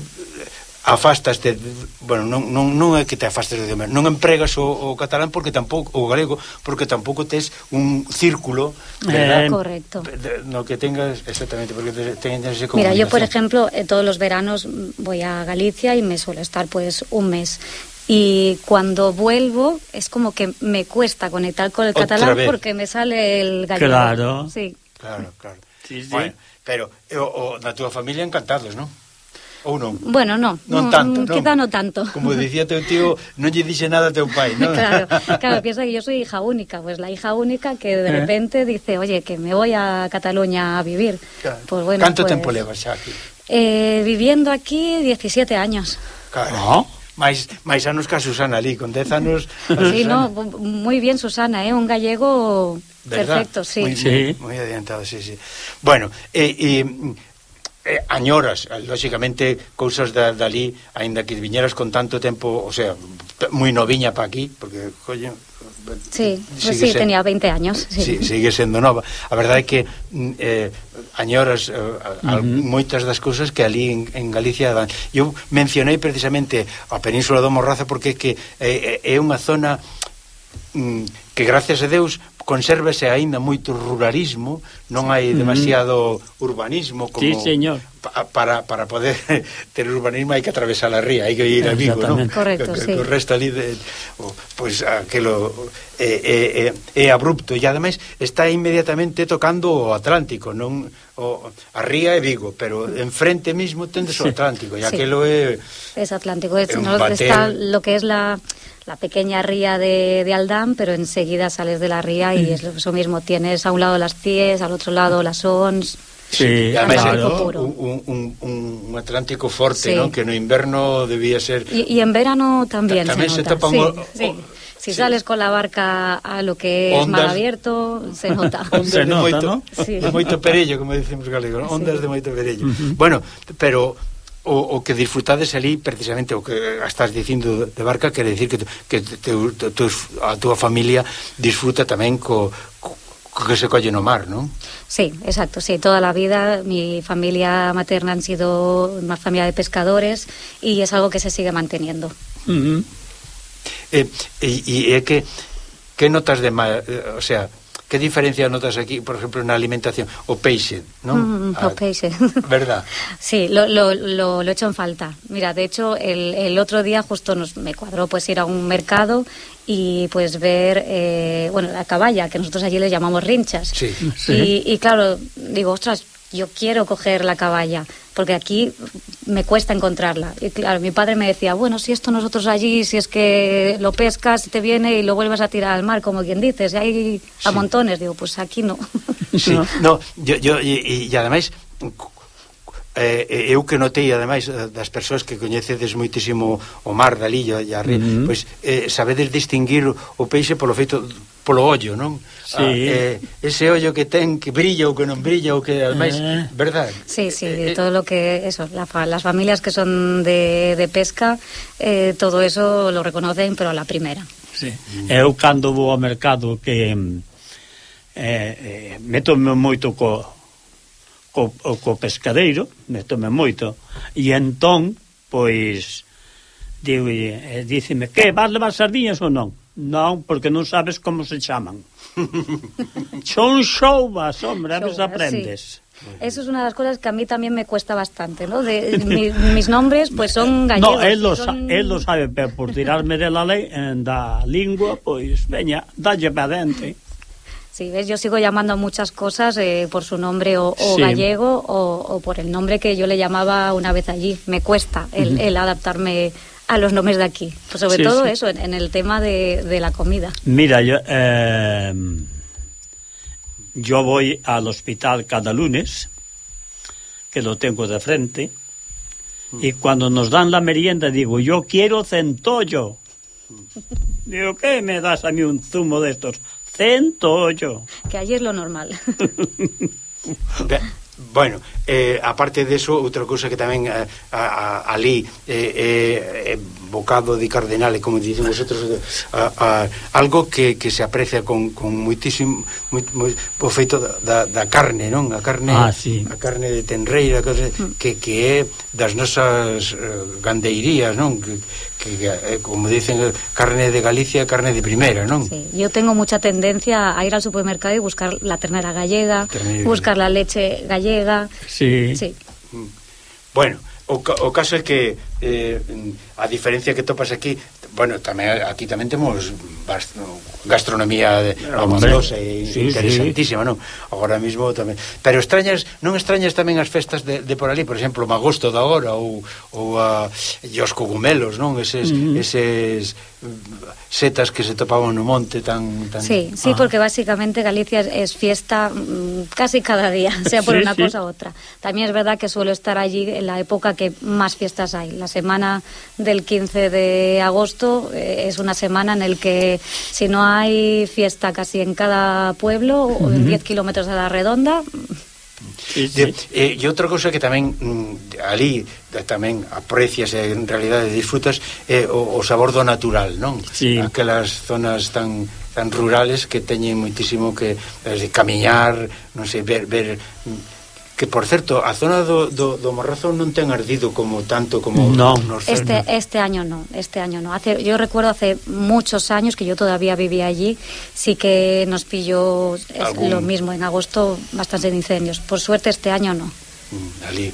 afastas de, bueno, non, non, non é que te afastes de idioma, non empregas o, o catalán porque tampouco o galego porque tampouco tes un círculo eh, correcto. De, no que tengas exactamente porque te, te, te Mira, yo por ejemplo, eh, todos los veranos voy a Galicia y me suelo estar pues un mes y cuando vuelvo es como que me cuesta conectar con el Otra catalán vez. porque me sale el gallego. Claro. Sí. Claro, claro. Sí, sí. Bueno, pero eh, o, o, na túa familia encantados, non? Ou non? Bueno, no, non, tanto, non. quizá no tanto. Como dicía teu tío, non lle dixe nada a teu pai, non? claro, claro, piensa que yo soy hija única, pues la hija única que de ¿Eh? repente dice, oye, que me voy a Cataluña a vivir. Claro. Pues bueno, Canto pues, tempo levas xa aquí? Eh, viviendo aquí 17 años. Claro. Oh. Ah máis máis anos que a Susana ali, con 10 anos. Sí, no, moi bien Susana, é eh? un gallego ¿verdad? perfecto, sí. Muy, sí. Muy, muy adiantado, sí, sí. Bueno, e eh, eh, eh, añoras, eh, lógicamente cousas da, dali, aínda que viñeras con tanto tempo, o sea, moi noviña pa aquí, porque, coño... Sí, pues sí, sen... tenía 20 años. Sí. sí, sigue sendo nova. A verdade é que mm, eh, añoras eh, uh -huh. moitas das cousas que ali en, en Galicia dan. Eu mencionei precisamente a Península do Morraza porque é que eh, eh, é unha zona mm, que gracias a Deus consérvese aínda moito ruralismo, non hai demasiado urbanismo como sí, señor. Pa, para, para poder ter urbanismo hai que atravesar a ría, hai que ir a Vigo, non? Correcto, que, sí. O resto ali de, oh, pois pues, aquilo é eh, eh, eh, abrupto e ademais está inmediatamente tocando o Atlántico, non o, a ría é Vigo, pero enfrente mismo tendes o Atlántico, e aquilo sí. é... Es Atlántico, es, no, está lo que es la la pequeña ría de, de Aldán, pero enseguida sales de la ría y es lo- eso mismo. Tienes a un lado las CIES, al otro lado las ONS. Sí, Atlántico puro. un, un, un, un Atlántico forte, Sí. non? Que no inverno debía ser Y, y en verano también Ta- también se se nota. topan sí, o- sí. o- Si sí. sales con la barca a lo que es mar Ondas. abierto, se nota. ondas Se de nota, moito, ¿no? Sí. de moito perello, como dicimos galegos, ¿no? ondas de moito perello. Bueno, pero o, o que disfrutades ali precisamente o que estás dicindo de Barca quere decir que, que te, te, te, a túa familia disfruta tamén co, co que se colle no mar, non? Sí, exacto, sí, toda la vida mi familia materna han sido unha familia de pescadores y es algo que se sigue manteniendo. Uh -huh. eh, e, e é que que notas de mar, eh, o sea, que diferencia notas aquí, por exemplo, na alimentación? O peixe, non? Mm, o peixe. Verdad? Sí, lo, lo, lo, lo he hecho en falta. Mira, de hecho, el, el otro día justo nos, me cuadró pues ir a un mercado y pues ver, eh, bueno, la caballa, que nosotros allí le llamamos rinchas. Sí. Y, y claro, digo, ostras, yo quiero coger la caballa, porque aquí me cuesta encontrarla. Y claro, mi padre me decía, bueno, si esto nosotros allí, si es que lo pescas, te viene y lo vuelves a tirar al mar, como quien dices, y hay a Sí. montones. Digo, pues aquí no. Sí, no, yo, yo e, e ademais Eh, eh, eu que notei ademais eh, das persoas que coñecedes moitísimo o mar da Lilla e a ría, uh -huh. pois eh, sabedes distinguir o peixe polo feito polo ollo, non? Sí. Ah, eh, ese ollo que ten que brilla ou que non brilla ou que ademais, eh. verdad? Sí, sí, eh, eh todo lo que eso, la fa, las familias que son de, de pesca, eh, todo eso lo reconocen pero a la primeira. Sí. Eu cando vou ao mercado que eh, eh, meto moito co co, o, co pescadeiro, me tome moito, e entón, pois, digo, e, eh, díceme, que, vas levar sardiñas ou non? Non, porque non sabes como se chaman. Son xouvas, hombre, a ves aprendes. Sí. Eso es una de las cosas que a mí también me cuesta bastante, ¿no? De, mi, mis nombres, pues, son gallegos. No, él lo, son... sa, él lo sabe, pero por tirarme de la ley, da lingua, pois, pues, veña, dalle pa dente. Sí, ves, yo sigo llamando a muchas cosas eh, por su nombre o, o Sí. gallego o, o por el nombre que yo le llamaba una vez allí. Me cuesta el, adaptarme a los nombres de aquí. Pues sobre Sí, todo sí. eso, en, en el tema de, de la comida. Mira, yo, eh, yo voy al hospital cada lunes, que lo tengo de frente, y cuando nos dan la merienda digo, yo quiero centollo. Digo, ¿qué me das a mí un zumo de estos? 108. Que ayer lo normal. Bueno, eh, aparte de eso, outra cousa que tamén eh, a, a, ali eh, eh, eh bocado de cardenale, como dicen vosotros, eh, a, a, algo que, que se aprecia con, con muitísimo moi, moi, o feito da, da carne, non? A carne ah, sí. a carne de tenreira, mm. que, que é das nosas eh, gandeirías, non? Que, que, eh, como dicen, eh, carne de Galicia, carne de primeira, non? Sí, eu tengo mucha tendencia a ir ao supermercado e buscar la ternera gallega, Ternera buscar la leche gallega. Sí. sí. Mm. Bueno, o, ca- o caso é que eh, a diferencia que topas aquí Bueno, tamén aquí tamén temos gastronomía de, abundosa e sí, interesantísima, sí. non? Agora mesmo tamén. Pero extrañas, non extrañas tamén as festas de, de por ali, por exemplo, o magosto da hora ou ou a e os cogumelos, non? Eses mm -hmm. eses setas que se topaban no monte tan tan Sí, sí, ah. porque basicamente Galicia es fiesta mm, casi cada día, sea por sí, una sí. cosa u otra. También es verdad que suelo estar allí en la época que más fiestas hay, la semana del 15 de agosto agosto eh, es una semana en el que si no hay fiesta casi en cada pueblo, uh -huh. 10 kilómetros a la redonda, Sí. E, e eh, outra cousa que tamén mm, ali eh, tamén aprecias e en realidade disfrutas é o, o sabor do natural, non? Sí. Aquelas zonas tan tan rurales que teñen moitísimo que eh, camiñar, non sei, ver ver mm, que por certo, a zona do, do, do Morrazo non ten ardido como tanto como no. nos este este año no, este año no. Hace yo recuerdo hace muchos años que yo todavía vivía allí, sí que nos pilló Algún... lo mismo en agosto bastantes incendios. Por suerte este año no. Mm, ali.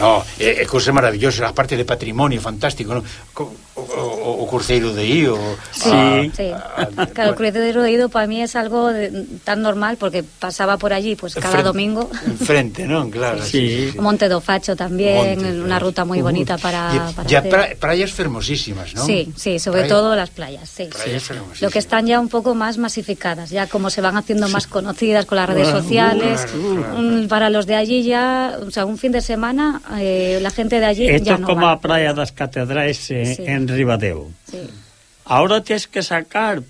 No, é, é cousa maravillosa, a parte de patrimonio fantástico, ¿no? Co o, o cruceiro de Io. Sí. A, sí. A, a, claro, el cruceiro de Io para mí es algo de, tan normal porque pasaba por allí pues cada frente, domingo. Enfrente, ¿no? Claro. Sí. sí, sí Monte do Facho también, Monte, una ruta muy uh, bonita para... Y, para ya hacer. playas hermosísimas, ¿no? Sí, sí, sobre Playa. todo las playas, sí. Playas Lo que están ya un poco más masificadas, ya como se van haciendo más conocidas con las redes uh, sociales. Uh, para los de allí ya, o sea, un fin de semana eh, la gente de allí Esto ya no como va. a Praia das Catedrais eh, en en Ribadeo. Sí. Ahora tienes que sacar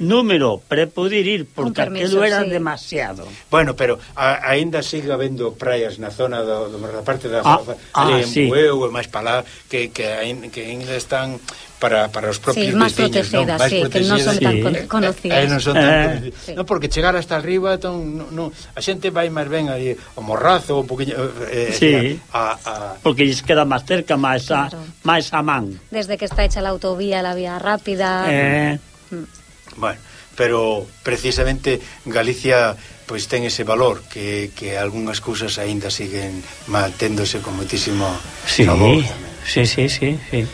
número para poder ir porque permiso, aquilo era sí. demasiado. Bueno, pero a, aínda sigue habendo praias na zona do, do da parte da ah, ah, sí. Bueu e máis para lá que que que ainda están para, para os propios sí, máis veciños, non? Máis sí, que non son tan sí. conocidas. Eh, eh, non son tan eh. conocidas. Sí. Non, porque chegar hasta arriba, ton, no, no, a xente vai máis ben aí, o morrazo, un poquinho... Eh, eh, sí, a, a... porque lles queda máis cerca, máis claro. a, máis a man. Desde que está hecha a autovía, a vía rápida... Eh. Mm. Bueno, pero precisamente Galicia pois ten ese valor que, que algunhas cousas aínda siguen manténdose con moitísimo sí, sabor tamén. Sí, sí, sí, sí.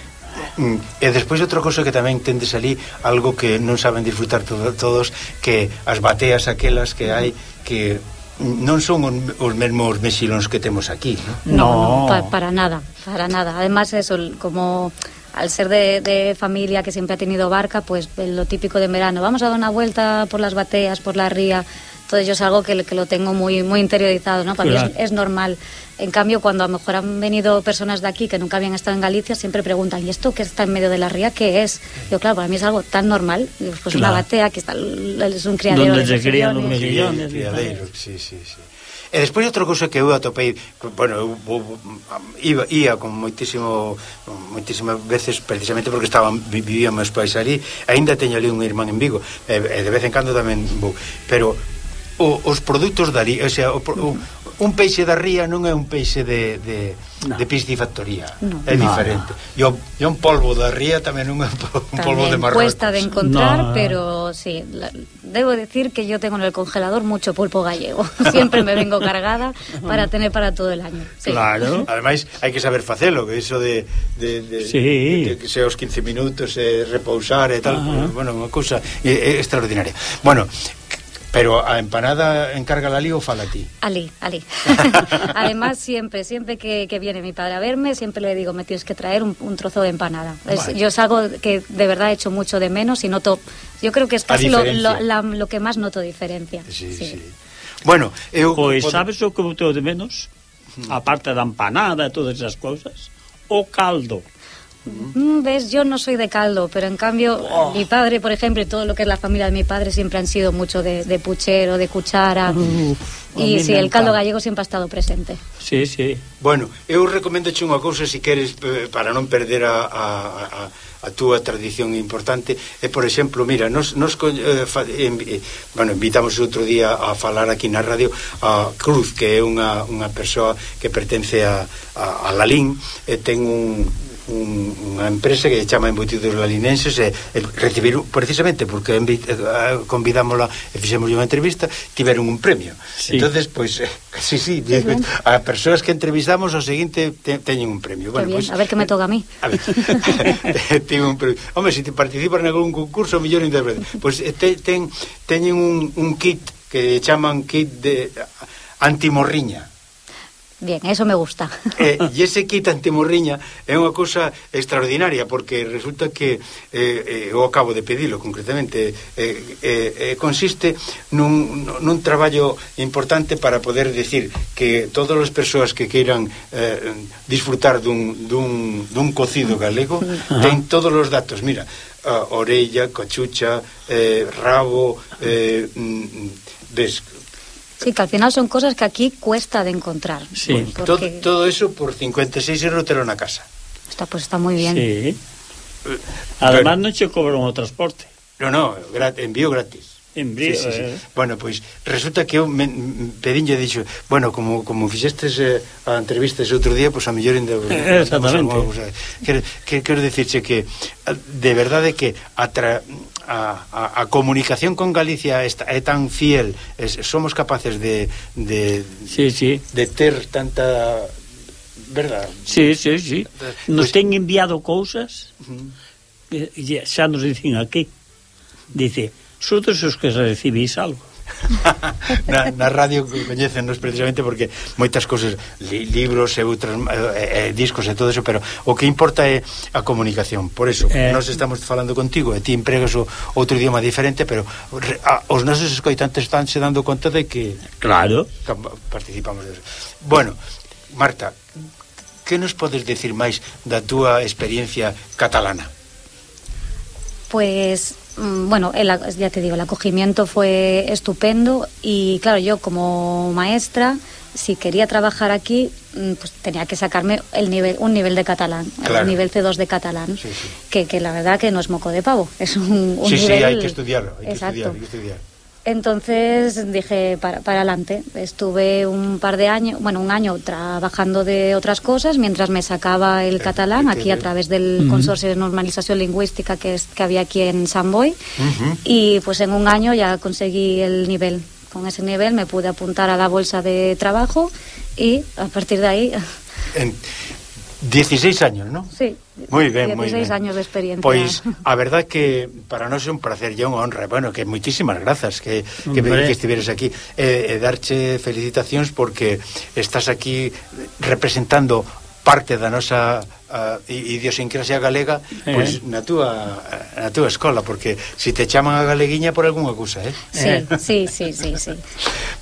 Mm, e despois outra cosa que tamén tendes ali algo que non saben disfrutar todo, todos que as bateas aquelas que hai que non son os mesmos mexilóns que temos aquí, non? No, no, no pa, para nada, para nada. Además, eso, como al ser de, de familia que siempre ha tenido barca, pues lo típico de verano, vamos a dar una vuelta por las bateas, por la ría. Entonces yo es algo que, que lo tengo muy, muy interiorizado, ¿no? Para mí Claro. es, es normal. En cambio, cuando a lo mejor han venido personas de aquí que nunca habían estado en Galicia, siempre preguntan, ¿y esto que está en medio de la ría qué es? Yo, claro, para mí es algo tan normal. Pues una batea que está, es un criadero Donde de se crían los mejillones. sí, sí, sí. E despois outra cousa que eu atopei, bueno, eu, eu, iba, ia con moitísimo moitísimas veces precisamente porque estaba vivían meus pais ali, aínda teño ali un irmán en Vigo, e, e de vez en cando tamén vou, pero o, os produtos dali, o sea, o, o, un peixe da ría non é un peixe de, de, no. de piscifactoría no. é diferente no, no. e un polvo da ría tamén non é un polvo tamén de marrocos cuesta de encontrar, no, eh. pero sí la, debo decir que yo tengo en el congelador mucho pulpo gallego siempre me vengo cargada para tener para todo el año sí. claro, ademais hai que saber facelo que iso de, de, de, sí. de que sea os 15 minutos eh, repousar e tal, ah. bueno, unha cousa eh, extraordinaria bueno, pero a empanada encarga la lío o fala ti. Ali, Ali. Además, siempre, siempre que, que viene mi padre a verme, siempre le digo, me tienes que traer un, un trozo de empanada. Es- Vale. yo es algo que de verdad echo mucho de menos y noto, yo creo que es casi lo, diferencia. lo- la- lo que más noto diferencia. Sí, sí. Sí. Bueno, eu Pois sabes o que boteo de menos? A parte da empanada e todas esas cousas, o caldo. Mm, ¿Ves? Yo no soy de caldo, pero en cambio oh. mi padre, por ejemplo, y todo lo que es la familia de mi padre siempre han sido mucho de, de puchero, de cuchara. Uf, y sí, el caldo gallego siempre ha estado presente. Sí, sí. Bueno, eu recomendo unha cousa se si queres para non perder a, a, a, a túa tradición importante. E, por exemplo, mira, nos, nos eh, fa, eh, bueno, invitamos outro día a falar aquí na radio a Cruz, que é unha, unha persoa que pertence a, a, a Lalín, e ten un un, unha empresa que se chama Embutidos Lalinenses e, e recibir precisamente porque eh, convidámola e fixemos unha entrevista, tiveron un premio. Sí. entonces pois, pues, eh, sí, sí, a persoas que entrevistamos o seguinte te, teñen un premio. Bueno, pues, pois, a ver que me toca a mí. A ver, ten un premio. Home, se si te participas en algún concurso, millón intérprete. Pois pues, te, ten, teñen un, un kit que chaman kit de antimorriña. Bien, eso me gusta. Eh, e ese kit antimorriña é unha cousa extraordinaria porque resulta que eh, eh, eu acabo de pedilo concretamente eh, eh, eh, consiste nun, nun traballo importante para poder decir que todas as persoas que queiran eh, disfrutar dun, dun, dun cocido galego ten todos os datos, mira a orella, cochucha, eh, rabo eh, mm, des, Sí, que al final son cosas que aquí cuesta de encontrar. Sí, porque... todo, todo, eso por 56 euros te una casa. Está, pues está muy bien. Sí. Eh, Además Pero... no se cobra un transporte. No, no, gratis, envío gratis. Envío, sí, sí, eh. Bueno, pois resulta que eu me, pediño dixo, bueno, como como fixestes eh, a entrevista ese outro día, pois pues, a mellor ainda eh, Exactamente. O sea, quero, quero, quero dicirche que de verdade que atra a, a, a comunicación con Galicia está, é tan fiel, es, somos capaces de de, sí, sí. de ter tanta verdad. Sí, sí, sí. Nos pues, ten enviado cousas que eh, xa nos dicen aquí. Dice, "Sotos os que recibís algo." na, na radio coñecenos precisamente porque moitas cousas, li, libros e outras eh, eh, eh, discos e todo eso, pero o que importa é a comunicación. Por eso, eh... nós estamos falando contigo e ti empregas o, outro idioma diferente, pero a, os nosos escoitantes están se dando conta de que Claro. Que participamos. De eso. Bueno, Marta, que nos podes decir máis da túa experiencia catalana? Pois pues bueno, el, ya te digo, el acogimiento fue estupendo y claro, yo como maestra, si quería trabajar aquí, mm, pues tenía que sacarme el nivel, un nivel de catalán, Claro. el nivel C2 de catalán, Sí, sí. Que, que la verdad que no es moco de pavo, es un, un sí, sí, hai que estudiarlo hai que Exacto. estudiar, hai que estudiar Entonces dije, para, para adelante. Estuve un par de años, bueno, un año trabajando de otras cosas mientras me sacaba el catalán aquí a través del. Consorcio de Normalización Lingüística que, es, que había aquí en San Boy. Y pues en un año ya conseguí el nivel. Con ese nivel me pude apuntar a la bolsa de trabajo y a partir de ahí, en 16 años, non? Sí. Moi ben, moi ben. 16 años de experiencia. Pois, a verdad que para nós é un placer e unha honra. Bueno, que moitísimas grazas que, que, que estiveres aquí. E, eh, e eh, darche felicitacións porque estás aquí representando parte da nosa uh, idiosincrasia galega pois, eh. pois na túa na túa escola porque se si te chaman a galeguiña por algunha cousa, eh? Sí, eh. sí, sí, sí, sí.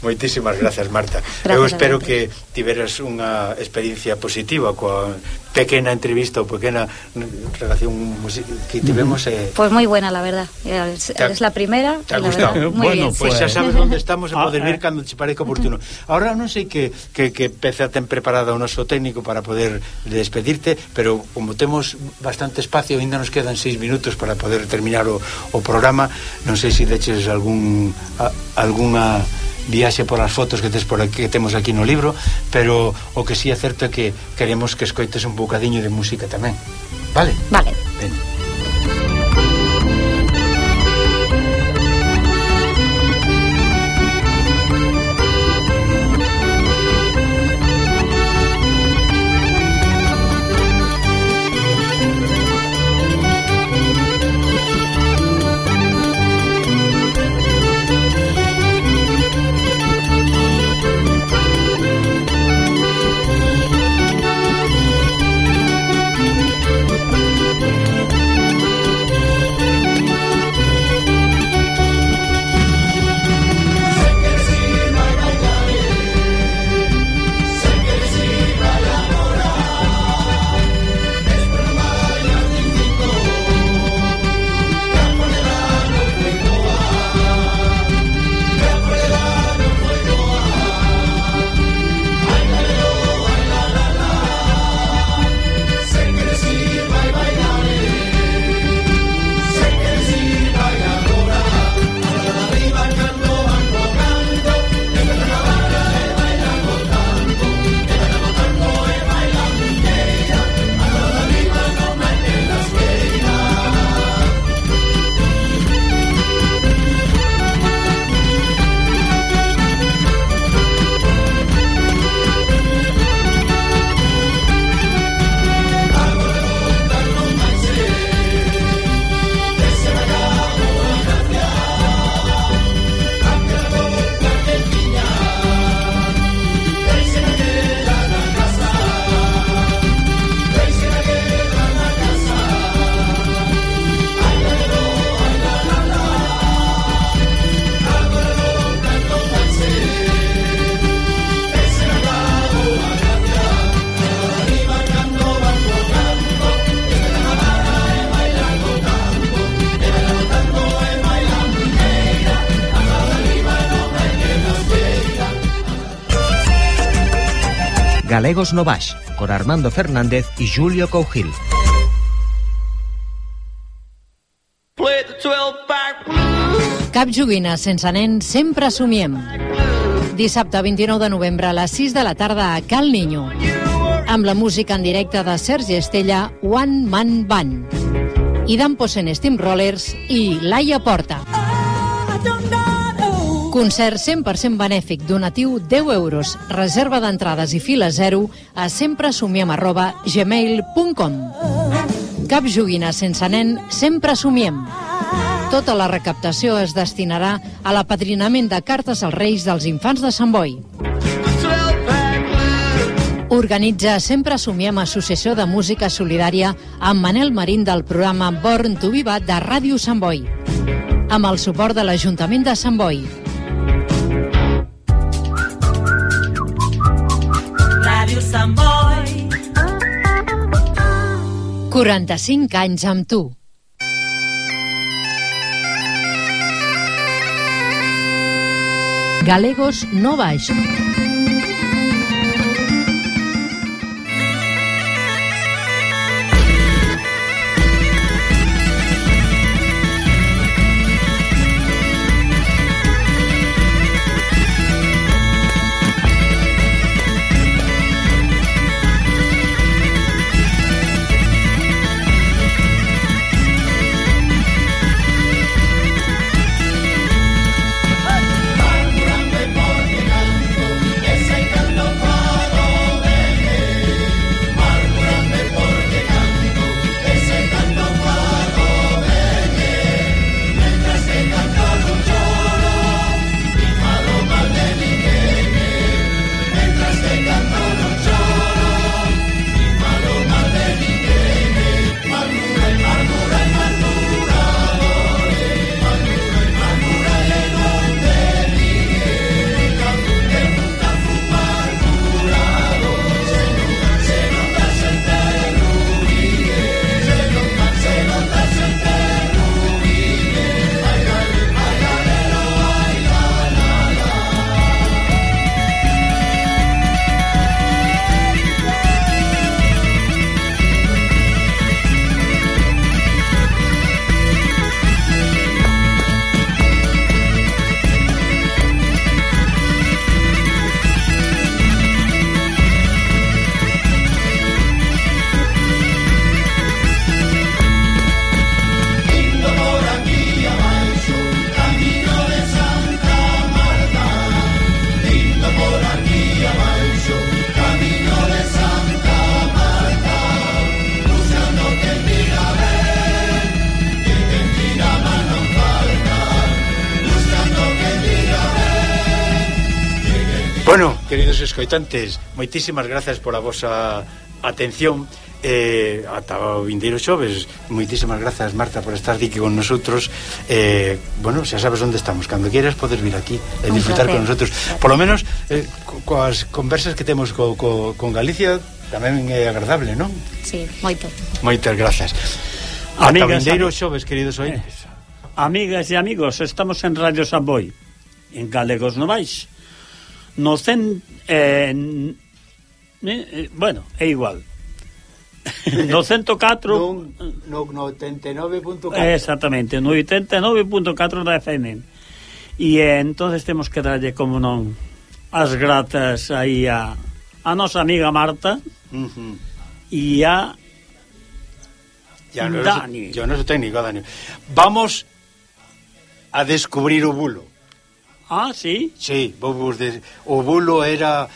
Moitísimas gracias, Marta. Gracias, Eu espero que tiveras unha experiencia positiva coa pequena entrevista ou pequena relación que tivemos eh. Pois pues moi buena, la verdad. Es, es la primera. Te ha gustado. Bueno, bien, pues sí. xa sabes onde estamos e ah, poder vir eh. cando te parezca oportuno. Ahora non sei que que que peza ten preparada o noso técnico para poder despedirte, pero pero como temos bastante espacio, ainda nos quedan seis minutos para poder terminar o, o programa. Non sei se deches algún a, algunha viaxe por as fotos que tes por aquí, que temos aquí no libro, pero o que si sí é certo é que queremos que escoites un bocadiño de música tamén. Vale? Vale. Ben. Galegos no Baix, con Armando Fernández y Julio Cougil. Play the 12 bar blues. Cap joguina sense nen, sempre somiem. Dissabte 29 de novembre a les 6 de la tarda a Cal Niño. Amb la música en directe de Sergi Estella, One Man Band. I d'en Posen Steamrollers i Laia Porta. Concert 100% benèfic, donatiu 10 euros, reserva d'entrades i fila 0 a sempresomiem arroba gmail.com. Cap joguina sense nen, sempre somiem. Tota la recaptació es destinarà a l'apadrinament de cartes als Reis dels Infants de Sant Boi. Organitza Sempre Somiem Associació de Música Solidària amb Manel Marín del programa Born to Viva de Ràdio Sant Boi. Amb el suport de l'Ajuntament de Sant Boi. Boi. 45 anys amb tu. Galegos no escoitantes, moitísimas grazas por a vosa atención. Eh, ata o vindeiro xoves moitísimas grazas Marta por estar aquí con nosotros. Eh, bueno, xa sabes onde estamos. Cando quieras podes vir aquí e disfrutar con nosotros. Por lo menos eh, coas conversas que temos co, co, con Galicia tamén é agradable, non? Sí, moito. Moitas grazas. Ata Amigas, vindeiro xoves, queridos ointes. Eh, Amigas e amigos, estamos en Radio Samboy en Galegos Novais no cen... Eh, eh, bueno, é igual. no 104 no, no 89.4 exactamente, no 89.4 da FM e eh, entonces temos que darlle como non as gratas aí a, a nosa amiga Marta uh -huh. e a ya no Dani. Yo no soy técnico, Dani. Vamos a descubrir o bulo. Ah, sí? Sí, vos de... o bulo era